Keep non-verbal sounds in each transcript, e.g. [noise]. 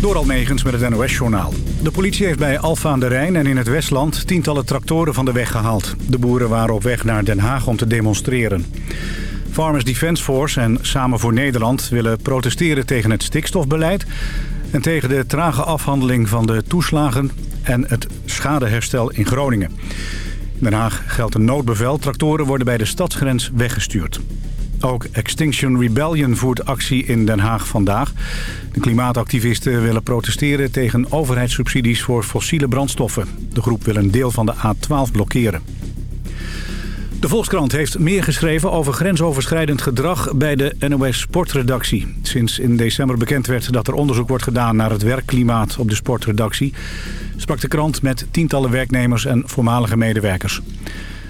Door Almegens met het NOS-journaal. De politie heeft bij Alfa aan de Rijn en in het Westland tientallen tractoren van de weg gehaald. De boeren waren op weg naar Den Haag om te demonstreren. Farmers Defence Force en Samen voor Nederland willen protesteren tegen het stikstofbeleid... en tegen de trage afhandeling van de toeslagen en het schadeherstel in Groningen. In Den Haag geldt een noodbevel. Tractoren worden bij de stadsgrens weggestuurd. Ook Extinction Rebellion voert actie in Den Haag vandaag. De klimaatactivisten willen protesteren tegen overheidssubsidies voor fossiele brandstoffen. De groep wil een deel van de A12 blokkeren. De Volkskrant heeft meer geschreven over grensoverschrijdend gedrag bij de NOS Sportredactie. Sinds in december bekend werd dat er onderzoek wordt gedaan naar het werkklimaat op de sportredactie... sprak de krant met tientallen werknemers en voormalige medewerkers.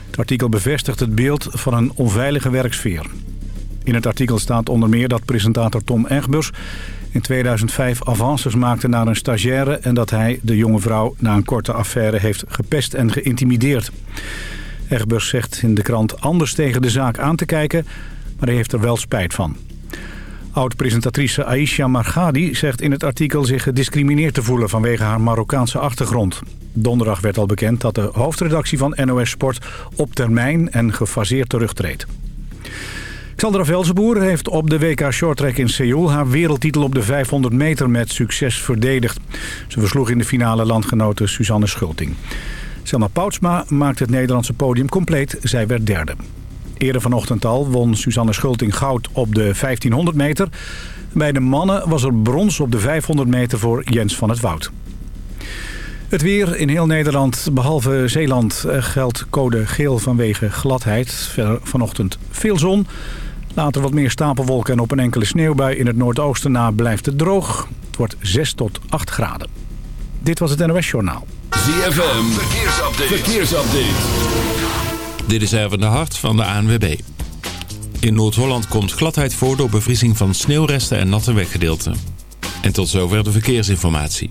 Het artikel bevestigt het beeld van een onveilige werksfeer. In het artikel staat onder meer dat presentator Tom Egbers in 2005 avances maakte naar een stagiaire... en dat hij de jonge vrouw na een korte affaire heeft gepest en geïntimideerd. Egbers zegt in de krant anders tegen de zaak aan te kijken, maar hij heeft er wel spijt van. Oud-presentatrice Aisha Margadi zegt in het artikel zich gediscrimineerd te voelen vanwege haar Marokkaanse achtergrond. Donderdag werd al bekend dat de hoofdredactie van NOS Sport op termijn en gefaseerd terugtreedt. Sandra Velzenboer heeft op de WK Shorttrack in Seoul... haar wereldtitel op de 500 meter met succes verdedigd. Ze versloeg in de finale landgenote Suzanne Schulting. Selma Poutsma maakte het Nederlandse podium compleet. Zij werd derde. Eerder vanochtend al won Suzanne Schulting goud op de 1500 meter. Bij de mannen was er brons op de 500 meter voor Jens van het Woud. Het weer in heel Nederland, behalve Zeeland, eh, geldt code geel vanwege gladheid. Verder vanochtend veel zon. Later wat meer stapelwolken en op een enkele sneeuwbui in het noordoosten na blijft het droog. Het wordt 6 tot 8 graden. Dit was het NOS Journaal. ZFM, verkeersupdate. verkeersupdate. Dit is even de hart van de ANWB. In Noord-Holland komt gladheid voor door bevriezing van sneeuwresten en natte weggedeelten. En tot zover de verkeersinformatie.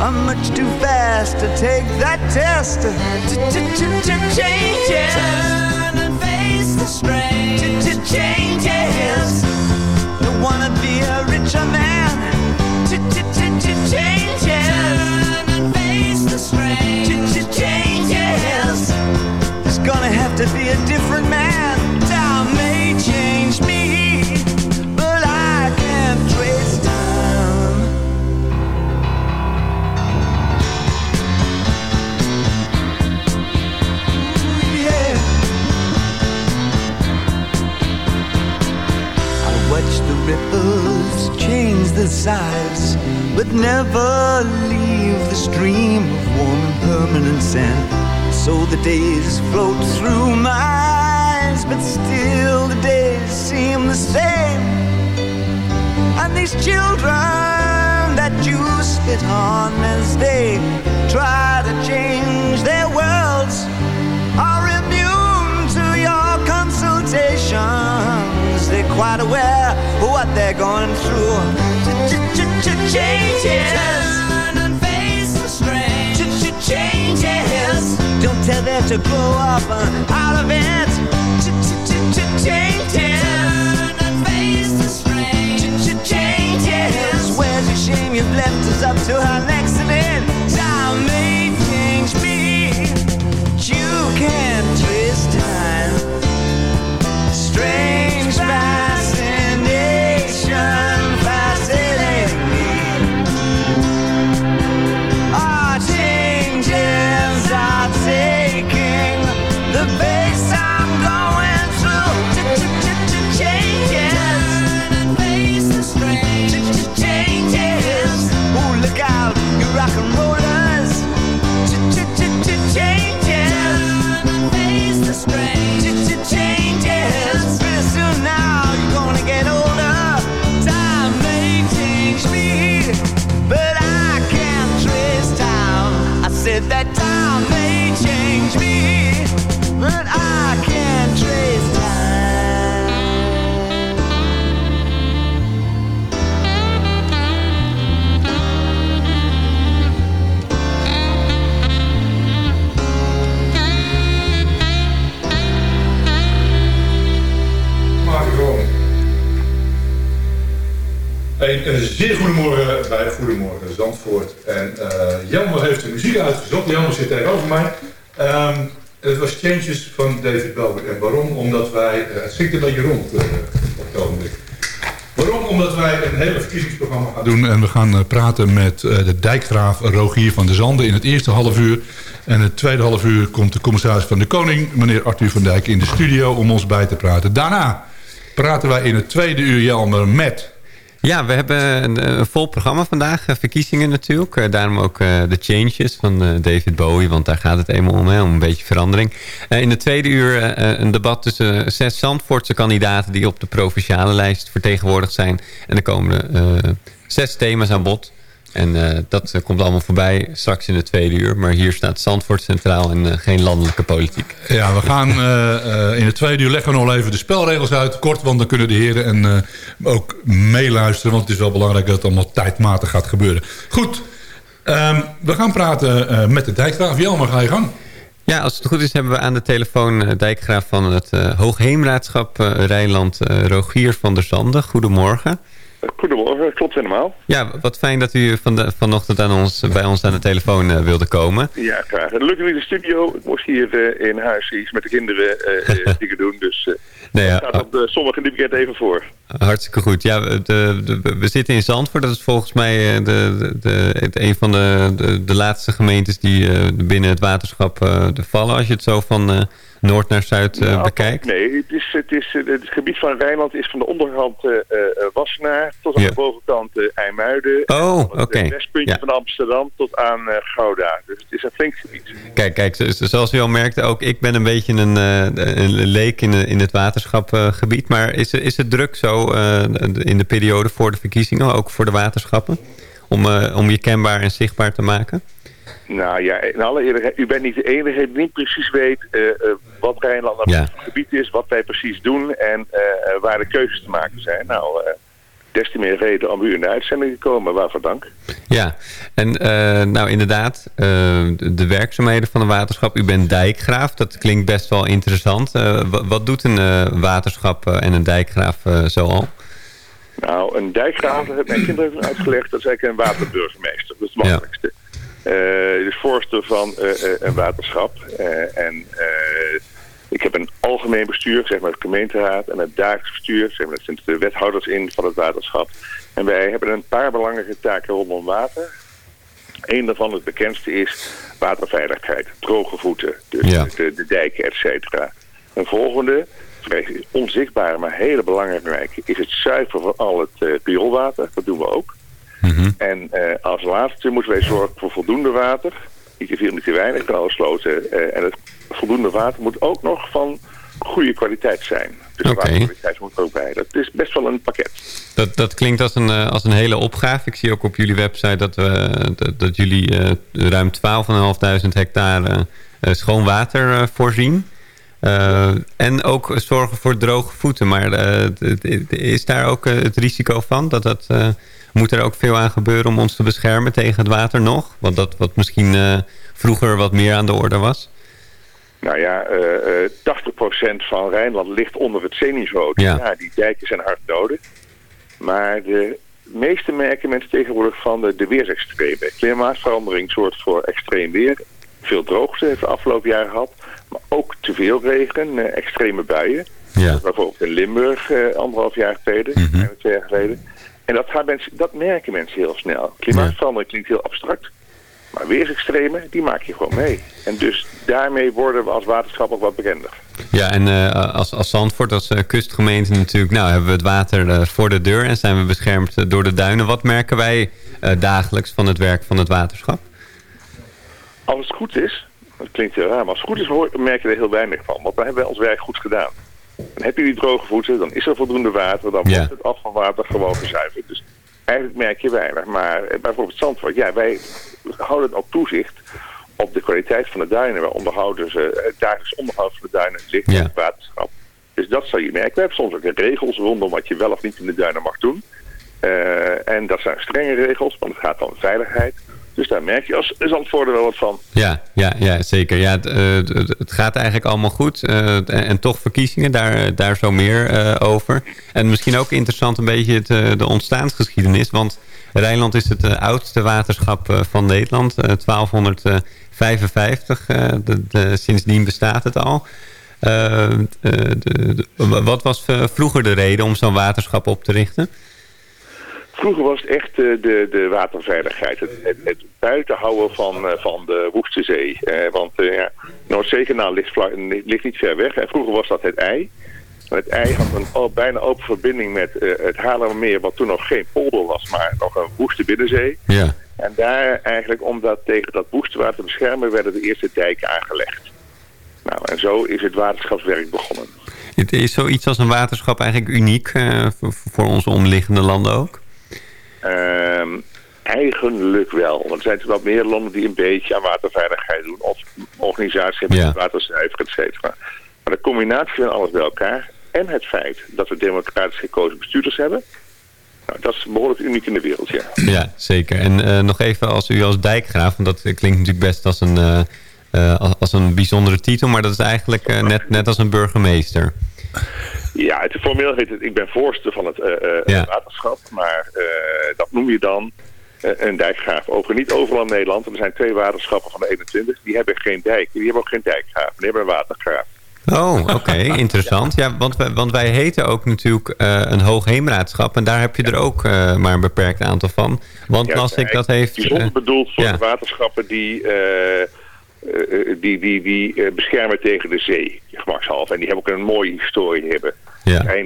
I'm much too fast to take that test. Changes. Turn and face the strain. Changes. Don't wanna be a richer man. Changes. Turn and face the strain. Changes. There's gonna have to be a different man. Ripples change the size, but never leave the stream of warm and permanent sand. So the days float through my eyes, but still the days seem the same. And these children that you spit on as they try to change their worlds are immune to your consultations they're quite aware of what they're going through. Changes. turn And face the strange. Changes. Don't tell them to grow up and out of it. Changes. turn And face the strange. Changes. Where's your shame you've left us up to her next to in. Time may change me. You can't twist time strange Jelmer zit tegenover mij. Ehm, het was Changes van David Bowie. En waarom? Omdat wij... eh, het schikt een beetje rond eh, op het ogenblik. Waarom? Omdat wij een hele verkiezingsprogramma gaan doen. En we gaan eh, praten met de dijkgraaf Rogier van der Zanden in het eerste half uur. En het tweede half uur komt de commissaris van de Koning, meneer Arthur van Dijk, in de studio om ons bij te praten. Daarna praten wij in het tweede uur, Jelmer, met... Ja, we hebben een, een vol programma vandaag. eh, Verkiezingen natuurlijk. Eh, daarom ook eh, de changes van eh, David Bowie. Want daar gaat het eenmaal om, hè, om een beetje verandering. Eh, in de tweede uur eh, een debat tussen zes Zandvoortse kandidaten... die op de provinciale lijst vertegenwoordigd zijn. En er komen eh, zes thema's aan bod. En eh, dat eh, komt allemaal voorbij straks in de tweede uur. Maar hier staat Zandvoort centraal en eh, geen landelijke politiek. Ja, we gaan [laughs] in het tweede uur leggen we nog even de spelregels uit. Kort, want dan kunnen de heren en, ook meeluisteren. Want het is wel belangrijk dat het allemaal tijdmatig gaat gebeuren. Goed, ehm, we gaan praten met de dijkgraaf. Jelmer, ga je gang. Ja, als het goed is hebben we aan de telefoon dijkgraaf van het Hoogheemraadschap Rijnland, Rogier van der Zanden. Goedemorgen. Goedemorgen, klopt helemaal. Ja, wat fijn dat u van de, vanochtend aan ons, bij ons aan de telefoon eh, wilde komen. Ja, graag. Niet in de studio. Ik moest hier eh, in huis iets met de kinderen eh, eh, [laughs] dingen doen. Dus eh Nee, ja, staat op de sommige die bekend even voor. hartstikke goed. Ja, de, de- we zitten in Zandvoort. Dat is volgens mij de, de, de, het- een van de, laatste gemeentes die binnen het waterschap vallen. Als je het zo van noord naar zuid eh, Nou, bekijkt. Nee, het, is, het, is, eh, het gebied van Rijnland is van de onderkant eh, Wassenaar tot aan Ja. de bovenkant IJmuiden. Oh, oké. Het westpuntje Ja. van Amsterdam tot aan Gouda. Dus het is een flink gebied. Kijk, kijk, zo- zo- zoals u al merkte, ook ik ben een beetje een, een leek in, in het waterschapgebied. maar is, is het druk zo in de periode voor de verkiezingen, ook voor de waterschappen? Om, om je kenbaar en zichtbaar te maken? Nou ja, in alle eerlijkheid, u bent niet de enige die niet precies weet eh, eh, wat Rijnland nou Ja. gebied is, wat wij precies doen en eh, waar de keuzes te maken zijn. Nou, eh, des te meer reden om u in de uitzending te komen, waarvoor dank. Ja, en nou inderdaad, de, de werkzaamheden van een waterschap. U bent dijkgraaf, dat klinkt best wel interessant. Wa- wat doet een waterschap en een dijkgraaf eh, zoal? Nou, een dijkgraaf, dat heeft mijn kinderen uitgelegd, dat is eigenlijk een waterburgemeester. Dat is het makkelijkste. Dus voorzitter van eh, eh, een waterschap. En ik heb een algemeen bestuur, zeg maar het gemeenteraad, en het dagelijks bestuur, zeg maar, dat zijn de wethouders in van het waterschap. En wij hebben een paar belangrijke taken rondom water. Een daarvan, het bekendste, is waterveiligheid. Droge voeten, dus Ja. de, de dijken, et cetera. Een volgende, vrij onzichtbare, maar hele belangrijke, is het zuiveren van al het eh rioolwater. Dat doen we ook. Mhm. En eh, als laatste moeten wij zorgen voor voldoende water. Niet te veel, niet te weinig, kan sloten. Eh, en het voldoende water moet ook nog van goede kwaliteit zijn. Dus Oké. waterkwaliteit moet er ook bij. Dat is best wel een pakket. Dat, dat klinkt als een, eh, als een hele opgave. Ik zie ook op jullie website dat, we, dat, dat jullie eh, ruim 12.500 hectare schoon water voorzien. En ook zorgen voor droge voeten. Maar is daar ook het risico van? Dat dat, moet er ook veel aan gebeuren om ons te beschermen tegen het water nog? Want dat wat misschien eh, vroeger wat meer aan de orde was? Nou ja, uh, 80% van Rijnland ligt onder het zeeniveau. Ja. ja. die dijken zijn hard nodig. Maar de meeste merken mensen tegenwoordig van de, de weersextremen. Klimaatverandering zorgt voor extreem weer. Veel droogte heeft de afgelopen jaren gehad. Maar ook te veel regen, uh, extreme buien. Ja. Bijvoorbeeld in Limburg uh, anderhalf jaar geleden, mm twee jaar geleden. En dat, gaan mensen, dat merken mensen heel snel. Klimaatverandering klinkt heel abstract. Maar weersextremen, die maak je gewoon mee. En dus daarmee worden we als waterschap ook wat bekender. Ja, en uh, als, als Zandvoort, als uh, kustgemeente natuurlijk... nou hebben we het water uh, voor de deur en zijn we beschermd door de duinen. Wat merken wij dagelijks van het werk van het waterschap? Als het goed is, dat klinkt heel raar... maar als het goed is merk je er heel weinig van. Want dan hebben we ons werk goed gedaan. Dan heb je die droge voeten, dan is er voldoende water... dan wordt het afvalwater gewoon gezuiverd. Dus eigenlijk merk je weinig. Maar bijvoorbeeld Zandvoort, ja, wij houden ook toezicht op de kwaliteit van de duinen. We onderhouden ze, het dagelijks onderhoud van de duinen ligt ja. het waterschap. Dus dat zal je merken. We hebben soms ook regels rondom wat je wel of niet in de duinen mag doen. Uh, en dat zijn strenge regels, want het gaat om veiligheid. Dus daar merk je als Zandvoort wel wat van. Ja, ja, ja zeker. Ja, het, gaat eigenlijk allemaal goed. En, en, toch verkiezingen, daar, daar zo meer uh, over. En misschien ook interessant een beetje het, de ontstaansgeschiedenis. Want Rijnland is het oudste waterschap van Nederland. 1255. De, sindsdien bestaat het al. De, wat was vroeger de reden om zo'n waterschap op te richten? Vroeger was het echt uh, de, de waterveiligheid. Het, het, het buitenhouden van, uh, van de Woeste Zee. Uh, want ja, Noordzeekanaal ligt, ligt niet ver weg. En vroeger was dat het ei. Het ei had een oh, bijna open verbinding met het Haarlemmermeer... wat toen nog geen polder was, maar nog een woeste binnenzee. Ja. En daar eigenlijk, om dat tegen dat woeste water te beschermen... werden de eerste dijken aangelegd. Nou, en zo is het waterschapswerk begonnen. Is zoiets als een waterschap eigenlijk uniek voor onze omliggende landen ook? Um, eigenlijk wel. Want er zijn natuurlijk wel meer landen die een beetje aan waterveiligheid doen. Of organisaties hebben ja. watercijfer, et cetera. Maar de combinatie van alles bij elkaar en het feit dat we democratisch gekozen bestuurders hebben... Nou, dat is behoorlijk uniek in de wereld, ja. Ja, zeker. En uh, nog even als u als dijkgraaf, want dat klinkt natuurlijk best als een, uh, uh, als een bijzondere titel... maar dat is eigenlijk net, net als een burgemeester. Ja, het formeel heet het, ik ben voorzitter van het uh, waterschap, maar uh, dat noem je dan een dijkgraaf. Over niet overal in Nederland, er zijn twee waterschappen van de 21, die hebben geen dijk, die hebben ook geen dijkgraaf, die hebben een watergraaf. Oh, oké, [laughs] interessant. Ja, want, wij, want wij heten ook natuurlijk een hoogheemraadschap en daar heb je er ook maar een beperkt aantal van. Want ja, als ik dat heeft... Bijzonder bedoeld voor de waterschappen die eh, eh, die, die, die eh, beschermen tegen de zee, gemakshalve. En die hebben ook een mooie historie hebben. Ja.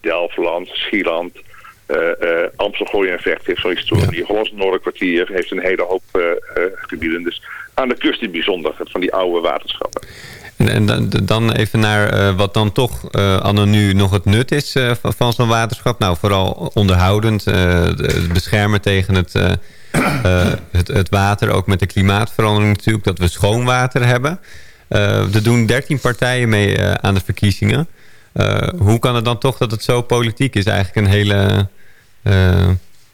Delftland, Schieland, uh, en Vecht heeft zo'n historie. Ja. Hollands Noorderkwartier heeft een hele hoop gebieden. Dus aan de kust is bijzonder, van die oude waterschappen. En, en dan, dan even naar wat dan toch anno nu nog het nut is van, van zo'n waterschap. Nou, vooral onderhoudend, beschermen tegen het het, het, water, ook met de klimaatverandering natuurlijk, dat we schoon water hebben. Er doen 13 partijen mee uh, aan de verkiezingen. hoe kan het dan toch dat het zo politiek is? Eigenlijk een hele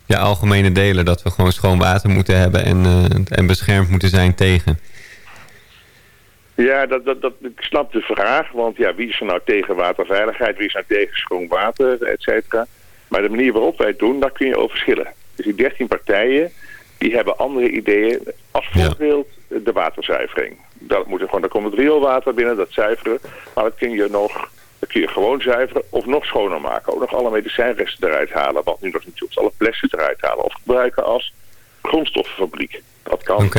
ja, algemene delen dat we gewoon schoon water moeten hebben en, en beschermd moeten zijn tegen. Ja, dat, dat, dat, ik snap de vraag, want ja, wie is er nou tegen waterveiligheid, wie is nou tegen schoon water, et cetera. Maar de manier waarop wij het doen, daar kun je over verschillen. Dus die 13 partijen, die hebben andere ideeën. Als voorbeeld de waterzuivering. Dat moet er gewoon, dan komt het rioolwater binnen, dat zuiveren. Maar dat kun je nog, dat kun je gewoon zuiveren of nog schoner maken. Ook nog alle medicijnresten eruit halen, wat nu nog niet doet. Alle plastic eruit halen of gebruiken als grondstoffenfabriek. Dat kan.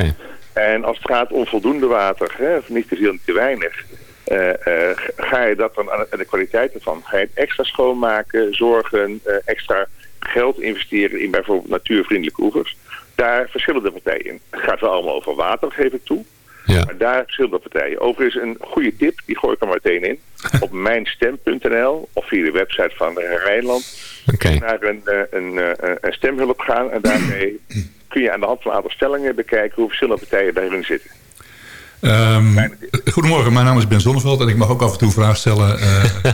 En als het gaat om voldoende water, hè, niet te veel, niet te weinig... Uh, uh, ga je dat dan aan de kwaliteit ervan, ga je het extra schoonmaken, zorgen, uh, extra geld investeren in bijvoorbeeld natuurvriendelijke oevers. Daar verschillen de partijen in. Het gaat wel allemaal over water, geef ik toe. Ja. Maar daar verschillen de partijen. Overigens een goede tip, die gooi ik er meteen in. [laughs] Op mijnstem.nl of via de website van Rijnland. Okay. Naar een, eh, een, een, eh, een, stemhulp gaan. En daarmee [clears throat] kun je aan de hand van een aantal stellingen bekijken hoe verschillende partijen daarin zitten. Um, goedemorgen, mijn naam is Ben Zonneveld en ik mag ook af en toe een vraag stellen. Uh,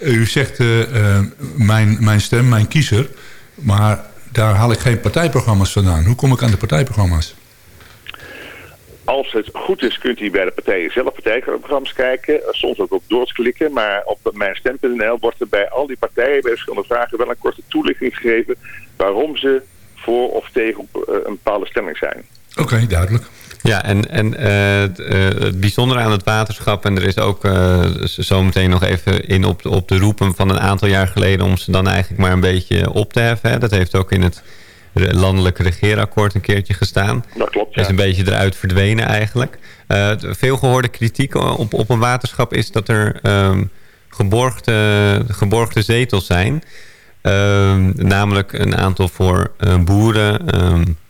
[laughs] u zegt uh, mijn, mijn stem, mijn kiezer. Maar daar haal ik geen partijprogramma's vandaan. Hoe kom ik aan de partijprogramma's? als het goed is, kunt u bij de partijen zelf partijprogramma's kijken. Soms ook op doorklikken. Maar op mijnstem.nl wordt er bij al die partijen bij verschillende vragen wel een korte toelichting gegeven waarom ze voor of tegen een bepaalde stemming zijn. Oké, duidelijk. Ja, en, en uh, het bijzondere aan het waterschap... en er is ook uh, zometeen nog even in op, op de roepen van een aantal jaar geleden... om ze dan eigenlijk maar een beetje op te heffen. Hè. Dat heeft ook in het landelijke regeerakkoord een keertje gestaan. Dat klopt, ja. Is een beetje eruit verdwenen eigenlijk. Uh, veel gehoorde kritiek op, op een waterschap is dat er um, geborgde, geborgde zetels zijn. Um, namelijk een aantal voor boeren... Um,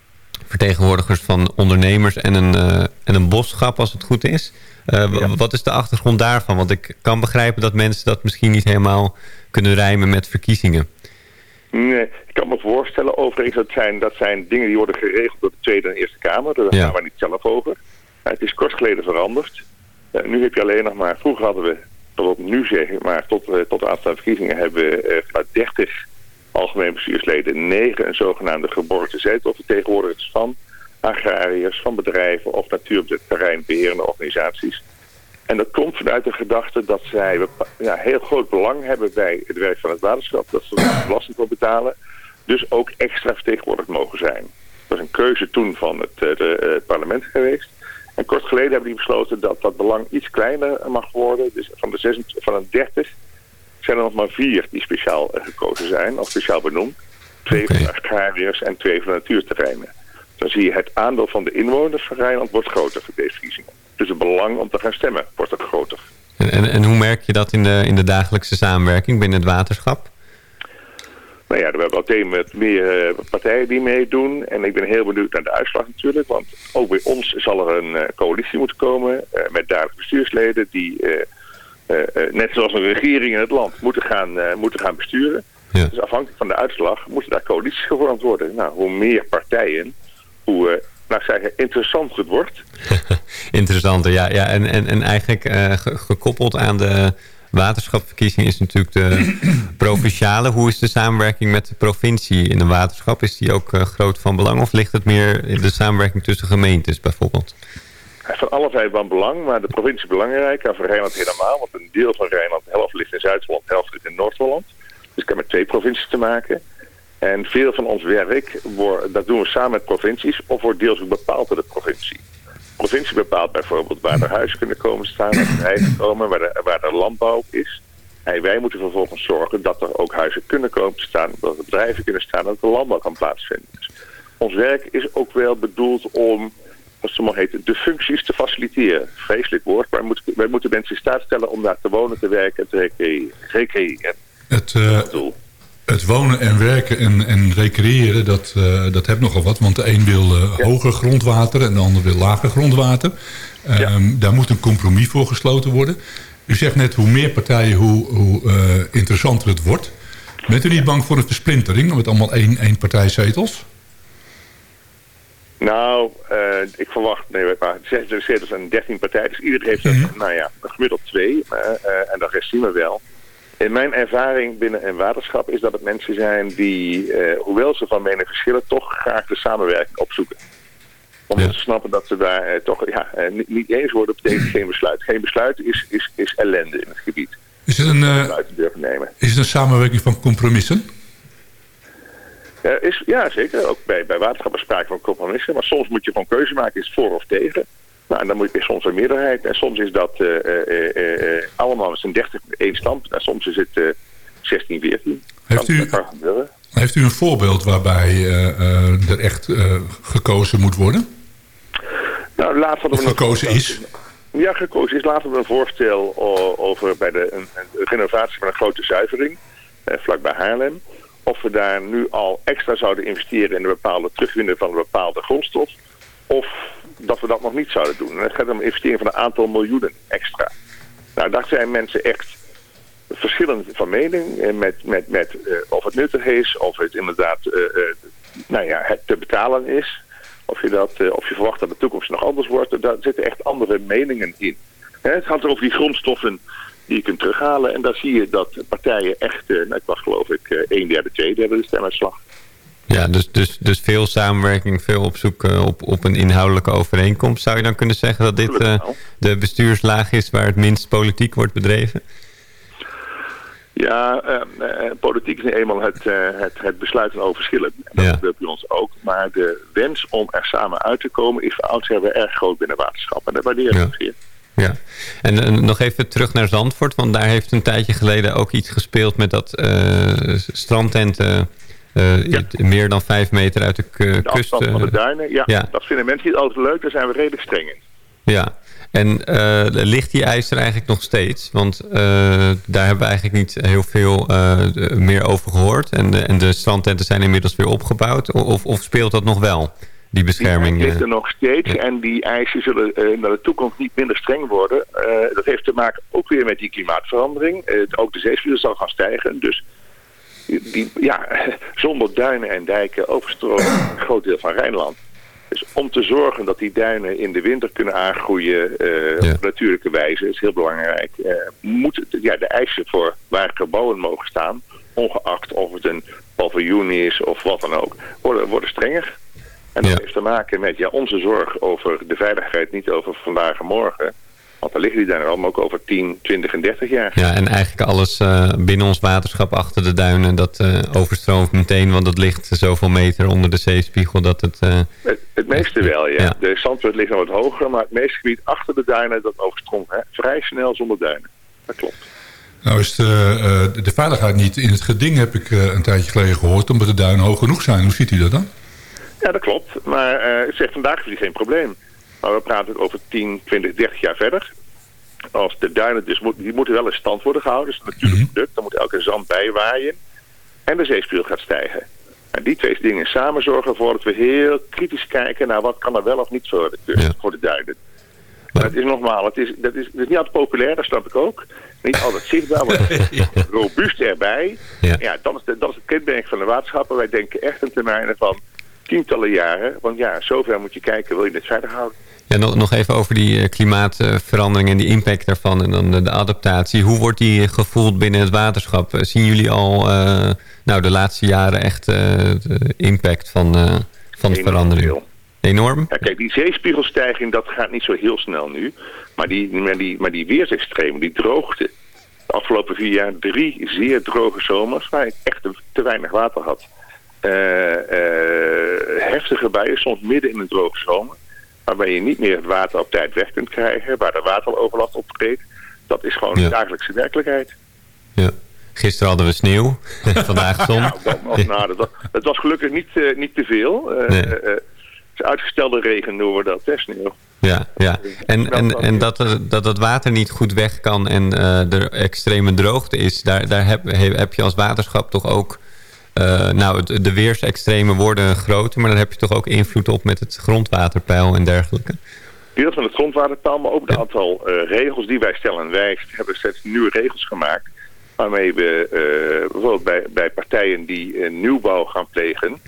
vertegenwoordigers van ondernemers en een, uh, en een boschap als het goed is. Uh, ja. Wat is de achtergrond daarvan? Want ik kan begrijpen dat mensen dat misschien niet helemaal kunnen rijmen met verkiezingen. Nee, ik kan me voorstellen overigens dat zijn, dat zijn dingen die worden geregeld door de Tweede en Eerste Kamer. Daar gaan we niet zelf over. het is kort geleden veranderd. Uh, nu heb je alleen nog maar, vroeger hadden we, tot op nu zeggen, maar tot, tot de aantal verkiezingen hebben we vanuit 30 algemeen bestuursleden negen een zogenaamde geborgde zetelvertegenwoordigers van agrariërs, van bedrijven of natuurterreinbeherende organisaties. En dat komt vanuit de gedachte dat zij ja, heel groot belang hebben bij het werk van het waterschap. Dat ze er belasting voor betalen. Dus ook extra vertegenwoordigd mogen zijn. Dat was een keuze toen van het, de, het parlement geweest. En kort geleden hebben die besloten dat dat belang iets kleiner mag worden. Dus van de, 26, van de 30 zijn er nog maar vier die speciaal gekozen zijn, of speciaal benoemd. Twee okay. van de agrariërs en twee van de natuurterreinen. Dan zie je het aandeel van de inwoners van Rijnland wordt groter voor deze verkiezingen. Dus het belang om te gaan stemmen wordt ook groter. En, en, en hoe merk je dat in de, in de dagelijkse samenwerking binnen het waterschap? Nou ja, we hebben al met meer uh, partijen die meedoen. En ik ben heel benieuwd naar de uitslag natuurlijk. Want ook bij ons zal er een uh, coalitie moeten komen met duidelijke bestuursleden die net zoals een regering in het land, moeten gaan, uh, moeten gaan besturen. Ja. Dus afhankelijk van de uitslag moeten daar coalities gevormd worden. Nou, hoe meer partijen, hoe nou zeggen, interessant het wordt. [laughs] Interessanter, ja. ja. En, en, en eigenlijk gekoppeld aan de waterschapverkiezing is natuurlijk de [clears throat] provinciale. Hoe is de samenwerking met de provincie in een waterschap? Is die ook groot van belang of ligt het meer in de samenwerking tussen gemeentes bijvoorbeeld? Van alle van belang, maar de provincie belangrijk. En voor Rijnland helemaal, want een deel van Rijnland, de helft ligt in Zuid-Holland, de helft ligt in Noord-Holland. Dus ik heb met twee provincies te maken. En veel van ons werk, dat doen we samen met provincies, of wordt deels ook bepaald door de provincie. De provincie bepaalt bijvoorbeeld waar er huizen kunnen komen staan, waar bedrijven komen, waar, er, waar er landbouw is. En wij moeten vervolgens zorgen dat er ook huizen kunnen komen staan, dat er bedrijven kunnen staan, dat er landbouw kan plaatsvinden. Dus ons werk is ook wel bedoeld om wat maar heet, de functies te faciliteren. Vreselijk woord, maar wij moeten, wij moeten mensen in staat stellen om daar te wonen, te werken en te recreëren. Het, uh, het wonen en werken en, en recreëren, dat, uh, dat hebt nogal wat. Want de een wil uh, ja. hoger grondwater en de ander wil lager grondwater. Um, ja. Daar moet een compromis voor gesloten worden. U zegt net, hoe meer partijen, hoe, hoe interessanter het wordt. Bent u niet bang voor een versplintering met allemaal één, één partijzetels? Nou, uh, ik verwacht, nee, maar zes zetels en dertien partijen. Dus iedereen heeft er, mm -hmm. nou ja, gemiddeld twee. Uh, uh, en dat rest zien we wel. In mijn ervaring binnen een waterschap is dat het mensen zijn die, hoewel ze van mening verschillen, toch graag de samenwerking opzoeken. Omdat ja. ze snappen dat ze daar toch ja, niet, niet, eens worden, betekent geen besluit. Geen besluit is, is, is ellende in het gebied. Is het een, is het een samenwerking van compromissen? Uh, is, ja, zeker. Ook bij, bij waterschappen sprake van compromissen. Maar soms moet je gewoon keuze maken, is het voor of tegen. Nou, en dan moet je soms een meerderheid. En soms is dat uh, uh, allemaal met z'n 30 één stand. En soms is het 16, 14. Heeft u, heeft u een voorbeeld waarbij er echt gekozen moet worden? Nou, laatst hadden we gekozen is? Ja, gekozen is. Laten we een voorstel over bij de een, een renovatie van een grote zuivering. vlakbij Haarlem of we daar nu al extra zouden investeren in een bepaalde terugwinnen van een bepaalde grondstof. Of dat we dat nog niet zouden doen. En het gaat om een investering van een aantal miljoenen extra. Nou, daar zijn mensen echt verschillend van mening. Met, met, met uh, of het nuttig is, of het inderdaad uh, nou ja, het te betalen is. Of je, dat, of je verwacht dat de toekomst nog anders wordt. Daar zitten echt andere meningen in. Het gaat over die grondstoffen die je kunt terughalen. En daar zie je dat partijen echt, uh, nou, ik was geloof ik uh, een derde, twee derde de stemuitslag. Ja, dus, dus, dus veel samenwerking, veel op zoek op, op een inhoudelijke overeenkomst. Zou je dan kunnen zeggen dat dit de bestuurslaag is waar het minst politiek wordt bedreven? Ja, uh, politiek is eenmaal het, het, het besluiten over verschillen. dat ja. gebeurt bij ons ook. Maar de wens om er samen uit te komen is voor oudsher erg groot binnen waterschap. En dat waardeer ik ja. Ja, en nog even terug naar Zandvoort. Want daar heeft een tijdje geleden ook iets gespeeld met dat strandtenten... Ja. meer dan vijf meter uit de, de kust. van de duinen, ja, ja, Dat vinden mensen niet altijd leuk. Daar zijn we redelijk streng in. Ja, en uh, ligt die eis er eigenlijk nog steeds? Want uh, daar hebben we eigenlijk niet heel veel uh, meer over gehoord. En de, en de strandtenten zijn inmiddels weer opgebouwd. Of, of speelt dat nog wel, die bescherming? Die ligt er nog steeds. En die eisen zullen naar de toekomst niet minder streng worden. dat heeft te maken ook weer met die klimaatverandering. ook de zeespiegel zal gaan stijgen. Dus die, ja, [laughs] zonder duinen en dijken overstroomt een [clears throat] groot deel van Rijnland. Dus om te zorgen dat die duinen in de winter kunnen aangroeien uh, op natuurlijke wijze is heel belangrijk. Uh, moet, ja, de eisen voor waar gebouwen mogen staan, ongeacht of het een paviljoen is of wat dan ook, worden, worden strenger. En dat ja. heeft te maken met ja, onze zorg over de veiligheid, niet over vandaag en morgen. Want dan liggen die daar allemaal ook over 10, 20 en 30 jaar. Ja, en eigenlijk alles uh, binnen ons waterschap achter de duinen, dat uh, overstroomt meteen, want dat ligt zoveel meter onder de zeespiegel dat het... Uh, het, het, meeste wel, ja. ja. De zandpunt ligt nog wat hoger, maar het meeste gebied achter de duinen, dat overstroomt hè, vrij snel zonder duinen. Dat klopt. Nou is de, de veiligheid niet in het geding, heb ik een tijdje geleden gehoord, omdat de duinen hoog genoeg zijn. Hoe ziet u dat dan? Ja, dat klopt. Maar ik zeg, vandaag is die geen probleem. Maar we praten over 10, 20, 30 jaar verder. Als de duinen dus, moet, die moeten wel in stand worden gehouden. Dat is natuurlijk mm product. Dan moet elke zand bijwaaien. En de zeespiegel gaat stijgen. En die twee dingen samen zorgen ervoor dat we heel kritisch kijken naar wat kan er wel of niet voor de kust, voor de duinen. Maar het is nogmaals, het is, dat is, het is niet altijd populair, dat snap ik ook. Niet altijd zichtbaar, maar [laughs] ja. robuust erbij. Ja. ja, dat, is de, dat is het kenmerk van de waterschappen. Wij denken echt in termijnen van tientallen jaren. Want ja, zover moet je kijken, wil je het veilig houden. Ja, nog, nog even over die uh, klimaatverandering en die impact daarvan en dan de, adaptatie. Hoe wordt die gevoeld binnen het waterschap? Eh, zien jullie al uh, nou, de laatste jaren echt de impact van, van de verandering? Enorm? Ja, kijk, die zeespiegelstijging, dat gaat niet zo heel snel nu. Maar die, maar die, maar die weersextremen, die droogte. De afgelopen vier jaar drie zeer droge zomers waar ik echt te weinig water had. Heftige buien, soms midden in een droge zomer waarbij je niet meer het water op tijd weg kunt krijgen, waar de wateroverlast optreedt. Dat is gewoon de dagelijkse werkelijkheid. Ja. Gisteren hadden we sneeuw, [laughs] vandaag zon. Ja, dat, nou, dat, dat, was gelukkig niet, uh, niet te veel. Uh, nee. uh, uitgestelde regen noemen we dat, hè, sneeuw. Ja, ja. En, en, en dat, dat het water niet goed weg kan en er extreme droogte is... daar, daar heb, heb je als waterschap toch ook uh, nou, de weersextremen worden groter, maar dan heb je toch ook invloed op met het grondwaterpeil en dergelijke? Deels van het grondwaterpeil, maar ook een aantal uh, regels die wij stellen. Wij hebben steeds nieuwe regels gemaakt waarmee we uh, bijvoorbeeld bij, bij partijen die nieuwbouw gaan plegen,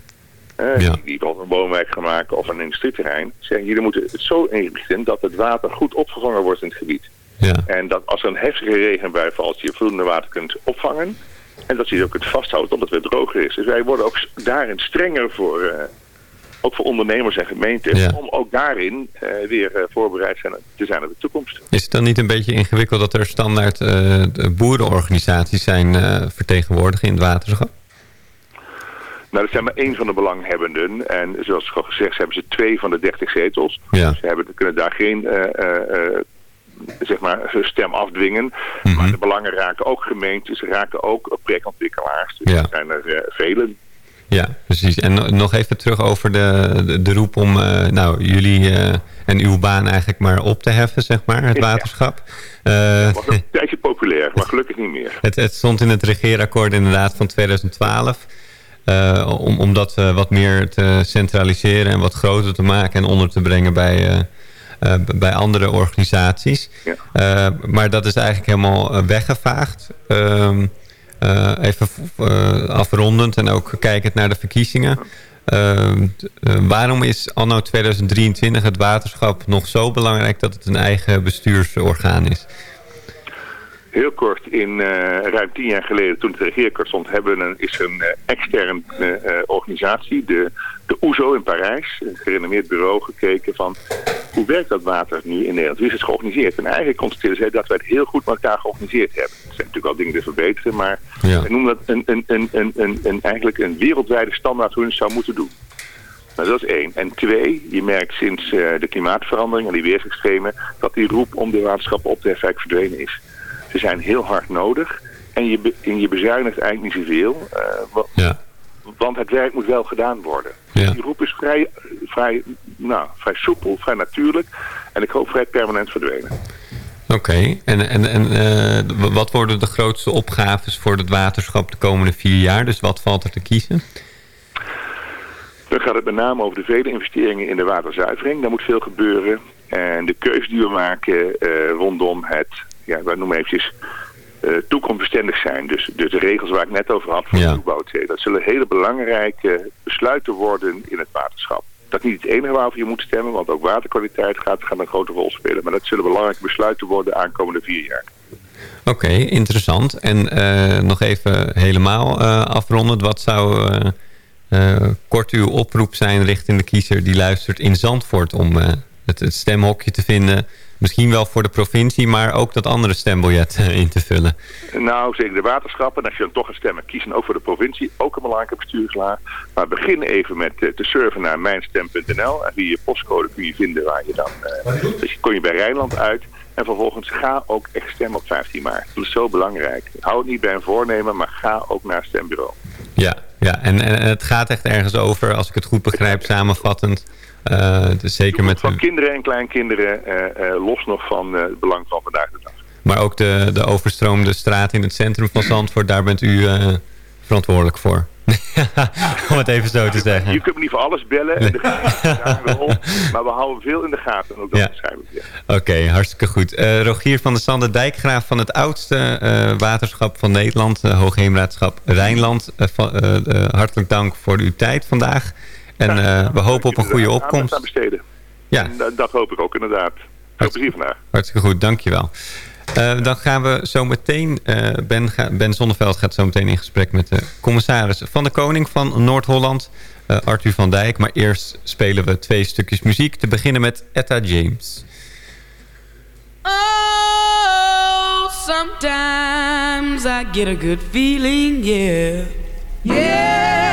ja. die, die een woonwijk gaan maken of een industrieterrein, zeggen jullie moeten het zo inrichten dat het water goed opgevangen wordt in het gebied. Ja. En dat als er een heftige regenbui valt, je voldoende water kunt opvangen. En dat je ook het vasthoudt omdat het weer droger is. Dus wij worden ook daarin strenger voor, uh, ook voor ondernemers en gemeenten. Om ook daarin uh, weer uh, voorbereid zijn, te zijn op de toekomst. Is het dan niet een beetje ingewikkeld dat er standaard boerenorganisaties zijn vertegenwoordigd in het waterschap? Nou, dat zijn maar één van de belanghebbenden. En zoals gezegd hebben ze twee van de dertig zetels. Ja. Ze hebben, kunnen daar geen zeg maar, hun stem afdwingen. Maar mhm. de belangen raken ook gemeentes, raken ook projectontwikkelaars. Dus er zijn er uh, velen. Ja, precies. En nog even terug over de, de, roep om uh, nou, jullie uh, en uw baan eigenlijk maar op te heffen, zeg maar, het waterschap. Ja. was een tijdje populair, maar [laughs] gelukkig niet meer. Het, het stond in het regeerakkoord inderdaad van 2012. om, om dat wat meer te centraliseren en wat groter te maken en onder te brengen bij eh, bij andere organisaties. Ja. Eh, maar dat is eigenlijk helemaal eh, weggevaagd. Ehm, even afrondend en ook kijkend naar de verkiezingen. Ehm, waarom is anno 2023 het waterschap nog zo belangrijk dat het een eigen bestuursorgaan is? Heel kort, in ruim tien jaar geleden, toen het regeerkort stond, hebben een, is een extern organisatie, de, de OESO in Parijs, een gerenommeerd bureau, gekeken van hoe werkt dat water nu in Nederland? Hoe is het georganiseerd? En eigenlijk constateren zij dat wij het heel goed met elkaar georganiseerd hebben. Er zijn natuurlijk wel dingen te verbeteren, maar ja. noemen dat een, een, een, een, een, eigenlijk een wereldwijde standaard hoe je het zou moeten doen. Nou, dat is één. En twee, je merkt sinds uh, de klimaatverandering en die weersextremen... dat die roep om de waterschappen op te heffen verdwenen is. Ze zijn heel hard nodig en je, en je bezuinigt eigenlijk niet zoveel. Uh, ja. Want het werk moet wel gedaan worden. Ja. Die roep is vrij, vrij, nou, vrij soepel, vrij natuurlijk. En ik hoop vrij permanent verdwenen. Oké, en, en, en uh, wat worden de grootste opgaves voor het waterschap de komende vier jaar? Dus wat valt er te kiezen? Dan gaat het met name over de vele investeringen in de waterzuivering. Daar moet veel gebeuren. En de keuze die we maken uh, rondom het, ja, wij noemen eventjes uh, toekomstbestendig zijn. Dus, dus de regels waar ik net over had voor ja. de Dat zullen hele belangrijke besluiten worden in het waterschap. Dat is niet het enige waarover je moet stemmen, want ook waterkwaliteit gaat, gaat een grote rol spelen. Maar dat zullen belangrijke besluiten worden de aankomende vier jaar. Oké, interessant. En uh, nog even helemaal uh, afrondend. Wat zou kort uw oproep zijn richting de kiezer die luistert in Zandvoort... om het, het stemhokje te vinden Misschien wel voor de provincie, maar ook dat andere stembiljet eh, in te vullen. Nou, zeker de waterschappen. En als je dan toch gaat stemmen, kiezen ook voor de provincie. Ook een belangrijke bestuurslaag. Maar begin even met uh, te surfen naar mijnstem.nl. En via je postcode kun je vinden waar je dan... Uh, dus kom je bij Rijnland uit. En vervolgens ga ook echt stemmen op 15 maart. Dat is zo belangrijk. Hou het niet bij een voornemen, maar ga ook naar het stembureau. Ja, ja en, en het gaat echt ergens over, als ik het goed begrijp, samenvattend... Uh, dus zeker met van kinderen en kleinkinderen, uh, los nog van het belang van vandaag de dag. Maar ook de, de overstroomde straat in het centrum van Zandvoort, daar bent u verantwoordelijk voor. [laughs] Om het even zo te zeggen. Je kunt me niet voor alles bellen. Maar we houden veel in de gaten. Ook dat ja. ja. Oké, hartstikke goed. Uh, Rogier van der Sande, dijkgraaf van het oudste uh, waterschap van Nederland. Uh, Hoogheemraadschap Rijnland. hartelijk dank voor uw tijd vandaag. En we hopen op een goede opkomst. Aan besteden. Ja. En, dat hoop ik ook inderdaad. Veel plezier vandaag. Hartstikke goed, dankjewel. Uh, dan gaan we zo meteen, ben, ben Zonneveld gaat zo meteen in gesprek met de commissaris van de Koning van Noord-Holland, Arthur van Dijk. Maar eerst spelen we twee stukjes muziek. Te beginnen met Etta James. Oh, sometimes I get a good feeling, yeah. Yeah.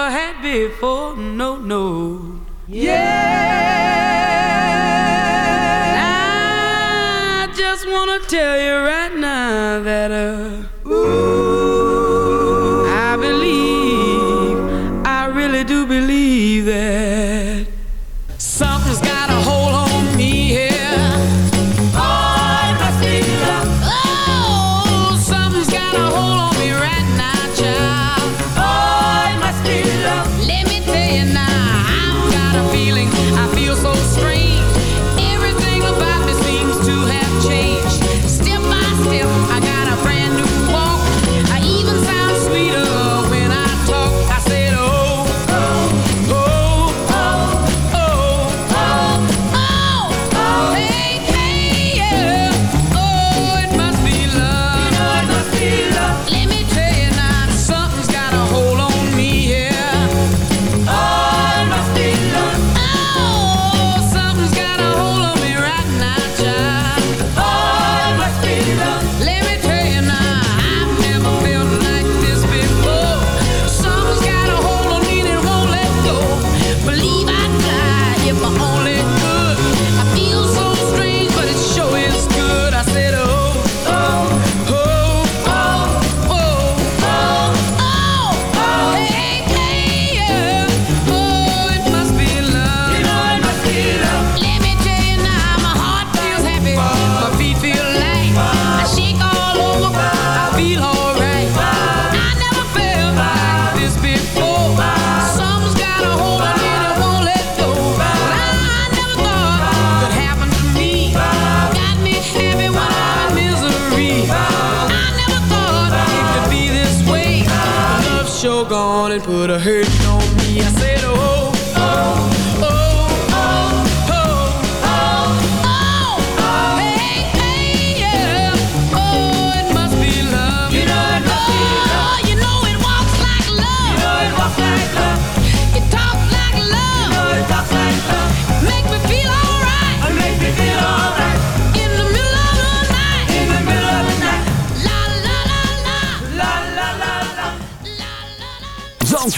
Never had before. No, no. Yeah. I just wanna tell you right now that uh,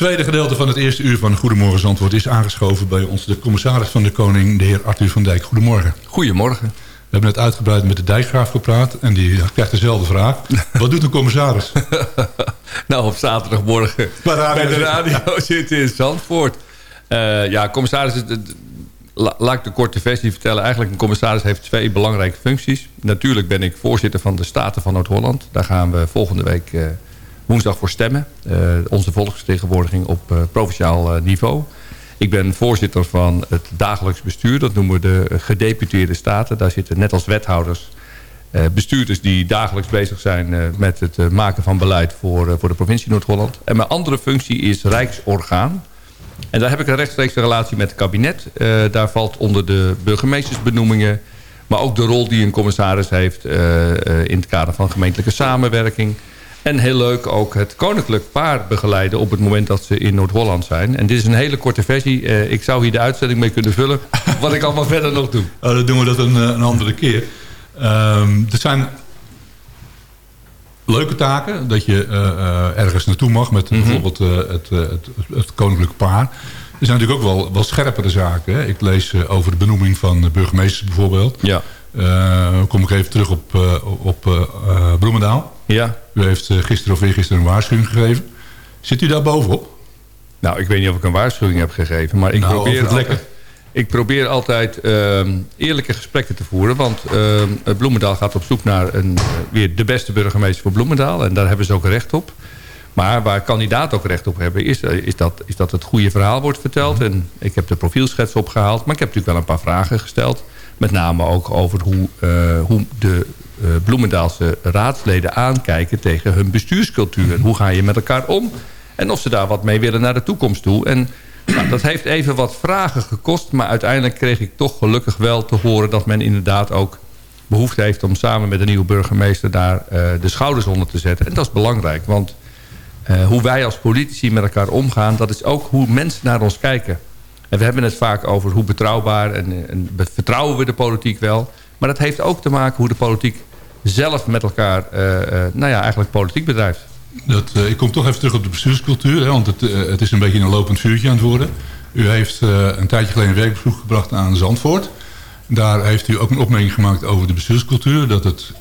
Tweede gedeelte van het eerste uur van Goedemorgen Zandvoort... is aangeschoven bij ons de commissaris van de Koning, de heer Arthur van Dijk. Goedemorgen. Goedemorgen. We hebben net uitgebreid met de dijkgraaf gepraat... en die krijgt dezelfde vraag. [laughs] Wat doet een commissaris? [laughs] Nou, op zaterdagmorgen [laughs] Bij radio bij de radio zitten in Zandvoort. Eh, ja, commissaris, la- laat ik de korte versie vertellen. Eigenlijk, een commissaris heeft twee belangrijke functies. Natuurlijk ben ik voorzitter van de Staten van Noord-Holland. Daar gaan we volgende week eh, woensdag voor stemmen. Eh, onze volksvertegenwoordiging op eh, provinciaal eh, niveau. Ik ben voorzitter van het dagelijks bestuur. Dat noemen we de gedeputeerde staten. Daar zitten net als wethouders bestuurders die dagelijks bezig zijn met het maken van beleid voor, voor de provincie Noord-Holland. En mijn andere functie is Rijksorgaan. En daar heb ik een rechtstreekse relatie met het kabinet. Daar valt onder de burgemeestersbenoemingen... maar ook de rol die een commissaris heeft in het kader van gemeentelijke samenwerking. En heel leuk ook het koninklijk paar begeleiden op het moment dat ze in Noord-Holland zijn. En dit is een hele korte versie. Eh, ik zou hier de uitzending mee kunnen vullen. [laughs] Wat ik allemaal verder nog doe. Oh, dan doen we dat een, eh, een andere keer. Ehm er zijn leuke taken. Dat je eh, ergens naartoe mag met bijvoorbeeld eh, het, het, het koninklijk paar. Er zijn natuurlijk ook wel, wel scherpere zaken. Hè. Ik lees over de benoeming van de burgemeesters bijvoorbeeld. Ja. Kom ik even terug op, op Bloemendaal. Ja. U heeft eh, gisteren of eergisteren een waarschuwing gegeven. Zit u daar bovenop? Nou, ik weet niet of ik een waarschuwing heb gegeven, maar ik Nou, probeer... het lekken. Ik probeer altijd ehm, eerlijke gesprekken te voeren. Want ehm, Bloemendaal gaat op zoek naar een, eh, weer de beste burgemeester voor Bloemendaal. En daar hebben ze ook recht op. Maar waar kandidaten ook recht op hebben... is, eh, is, dat, is dat het goede verhaal wordt verteld. En ik heb de profielschets opgehaald. Maar ik heb natuurlijk wel een paar vragen gesteld. Met name ook over hoe, eh, hoe de Bloemendaalse raadsleden aankijken... tegen hun bestuurscultuur. Hoe ga je met elkaar om? En of ze daar wat mee willen naar de toekomst toe. En nou, dat heeft even wat vragen gekost. Maar uiteindelijk kreeg ik toch gelukkig wel te horen... dat men inderdaad ook behoefte heeft om samen met de nieuwe burgemeester... daar uh, de schouders onder te zetten. En dat is belangrijk, want... Uh, hoe wij als politici met elkaar omgaan... dat is ook hoe mensen naar ons kijken. En we hebben het vaak over hoe betrouwbaar... en, en vertrouwen we de politiek wel. Maar dat heeft ook te maken hoe de politiek zelf met elkaar... Uh, nou ja, eigenlijk politiek bedrijft. Dat, uh, ik kom toch even terug op de bestuurscultuur. Hè, want het, het, is een beetje een lopend vuurtje aan het worden. U heeft een tijdje geleden een werkbezoek gebracht aan Zandvoort. Daar heeft u ook een opmerking gemaakt over de bestuurscultuur. Dat het,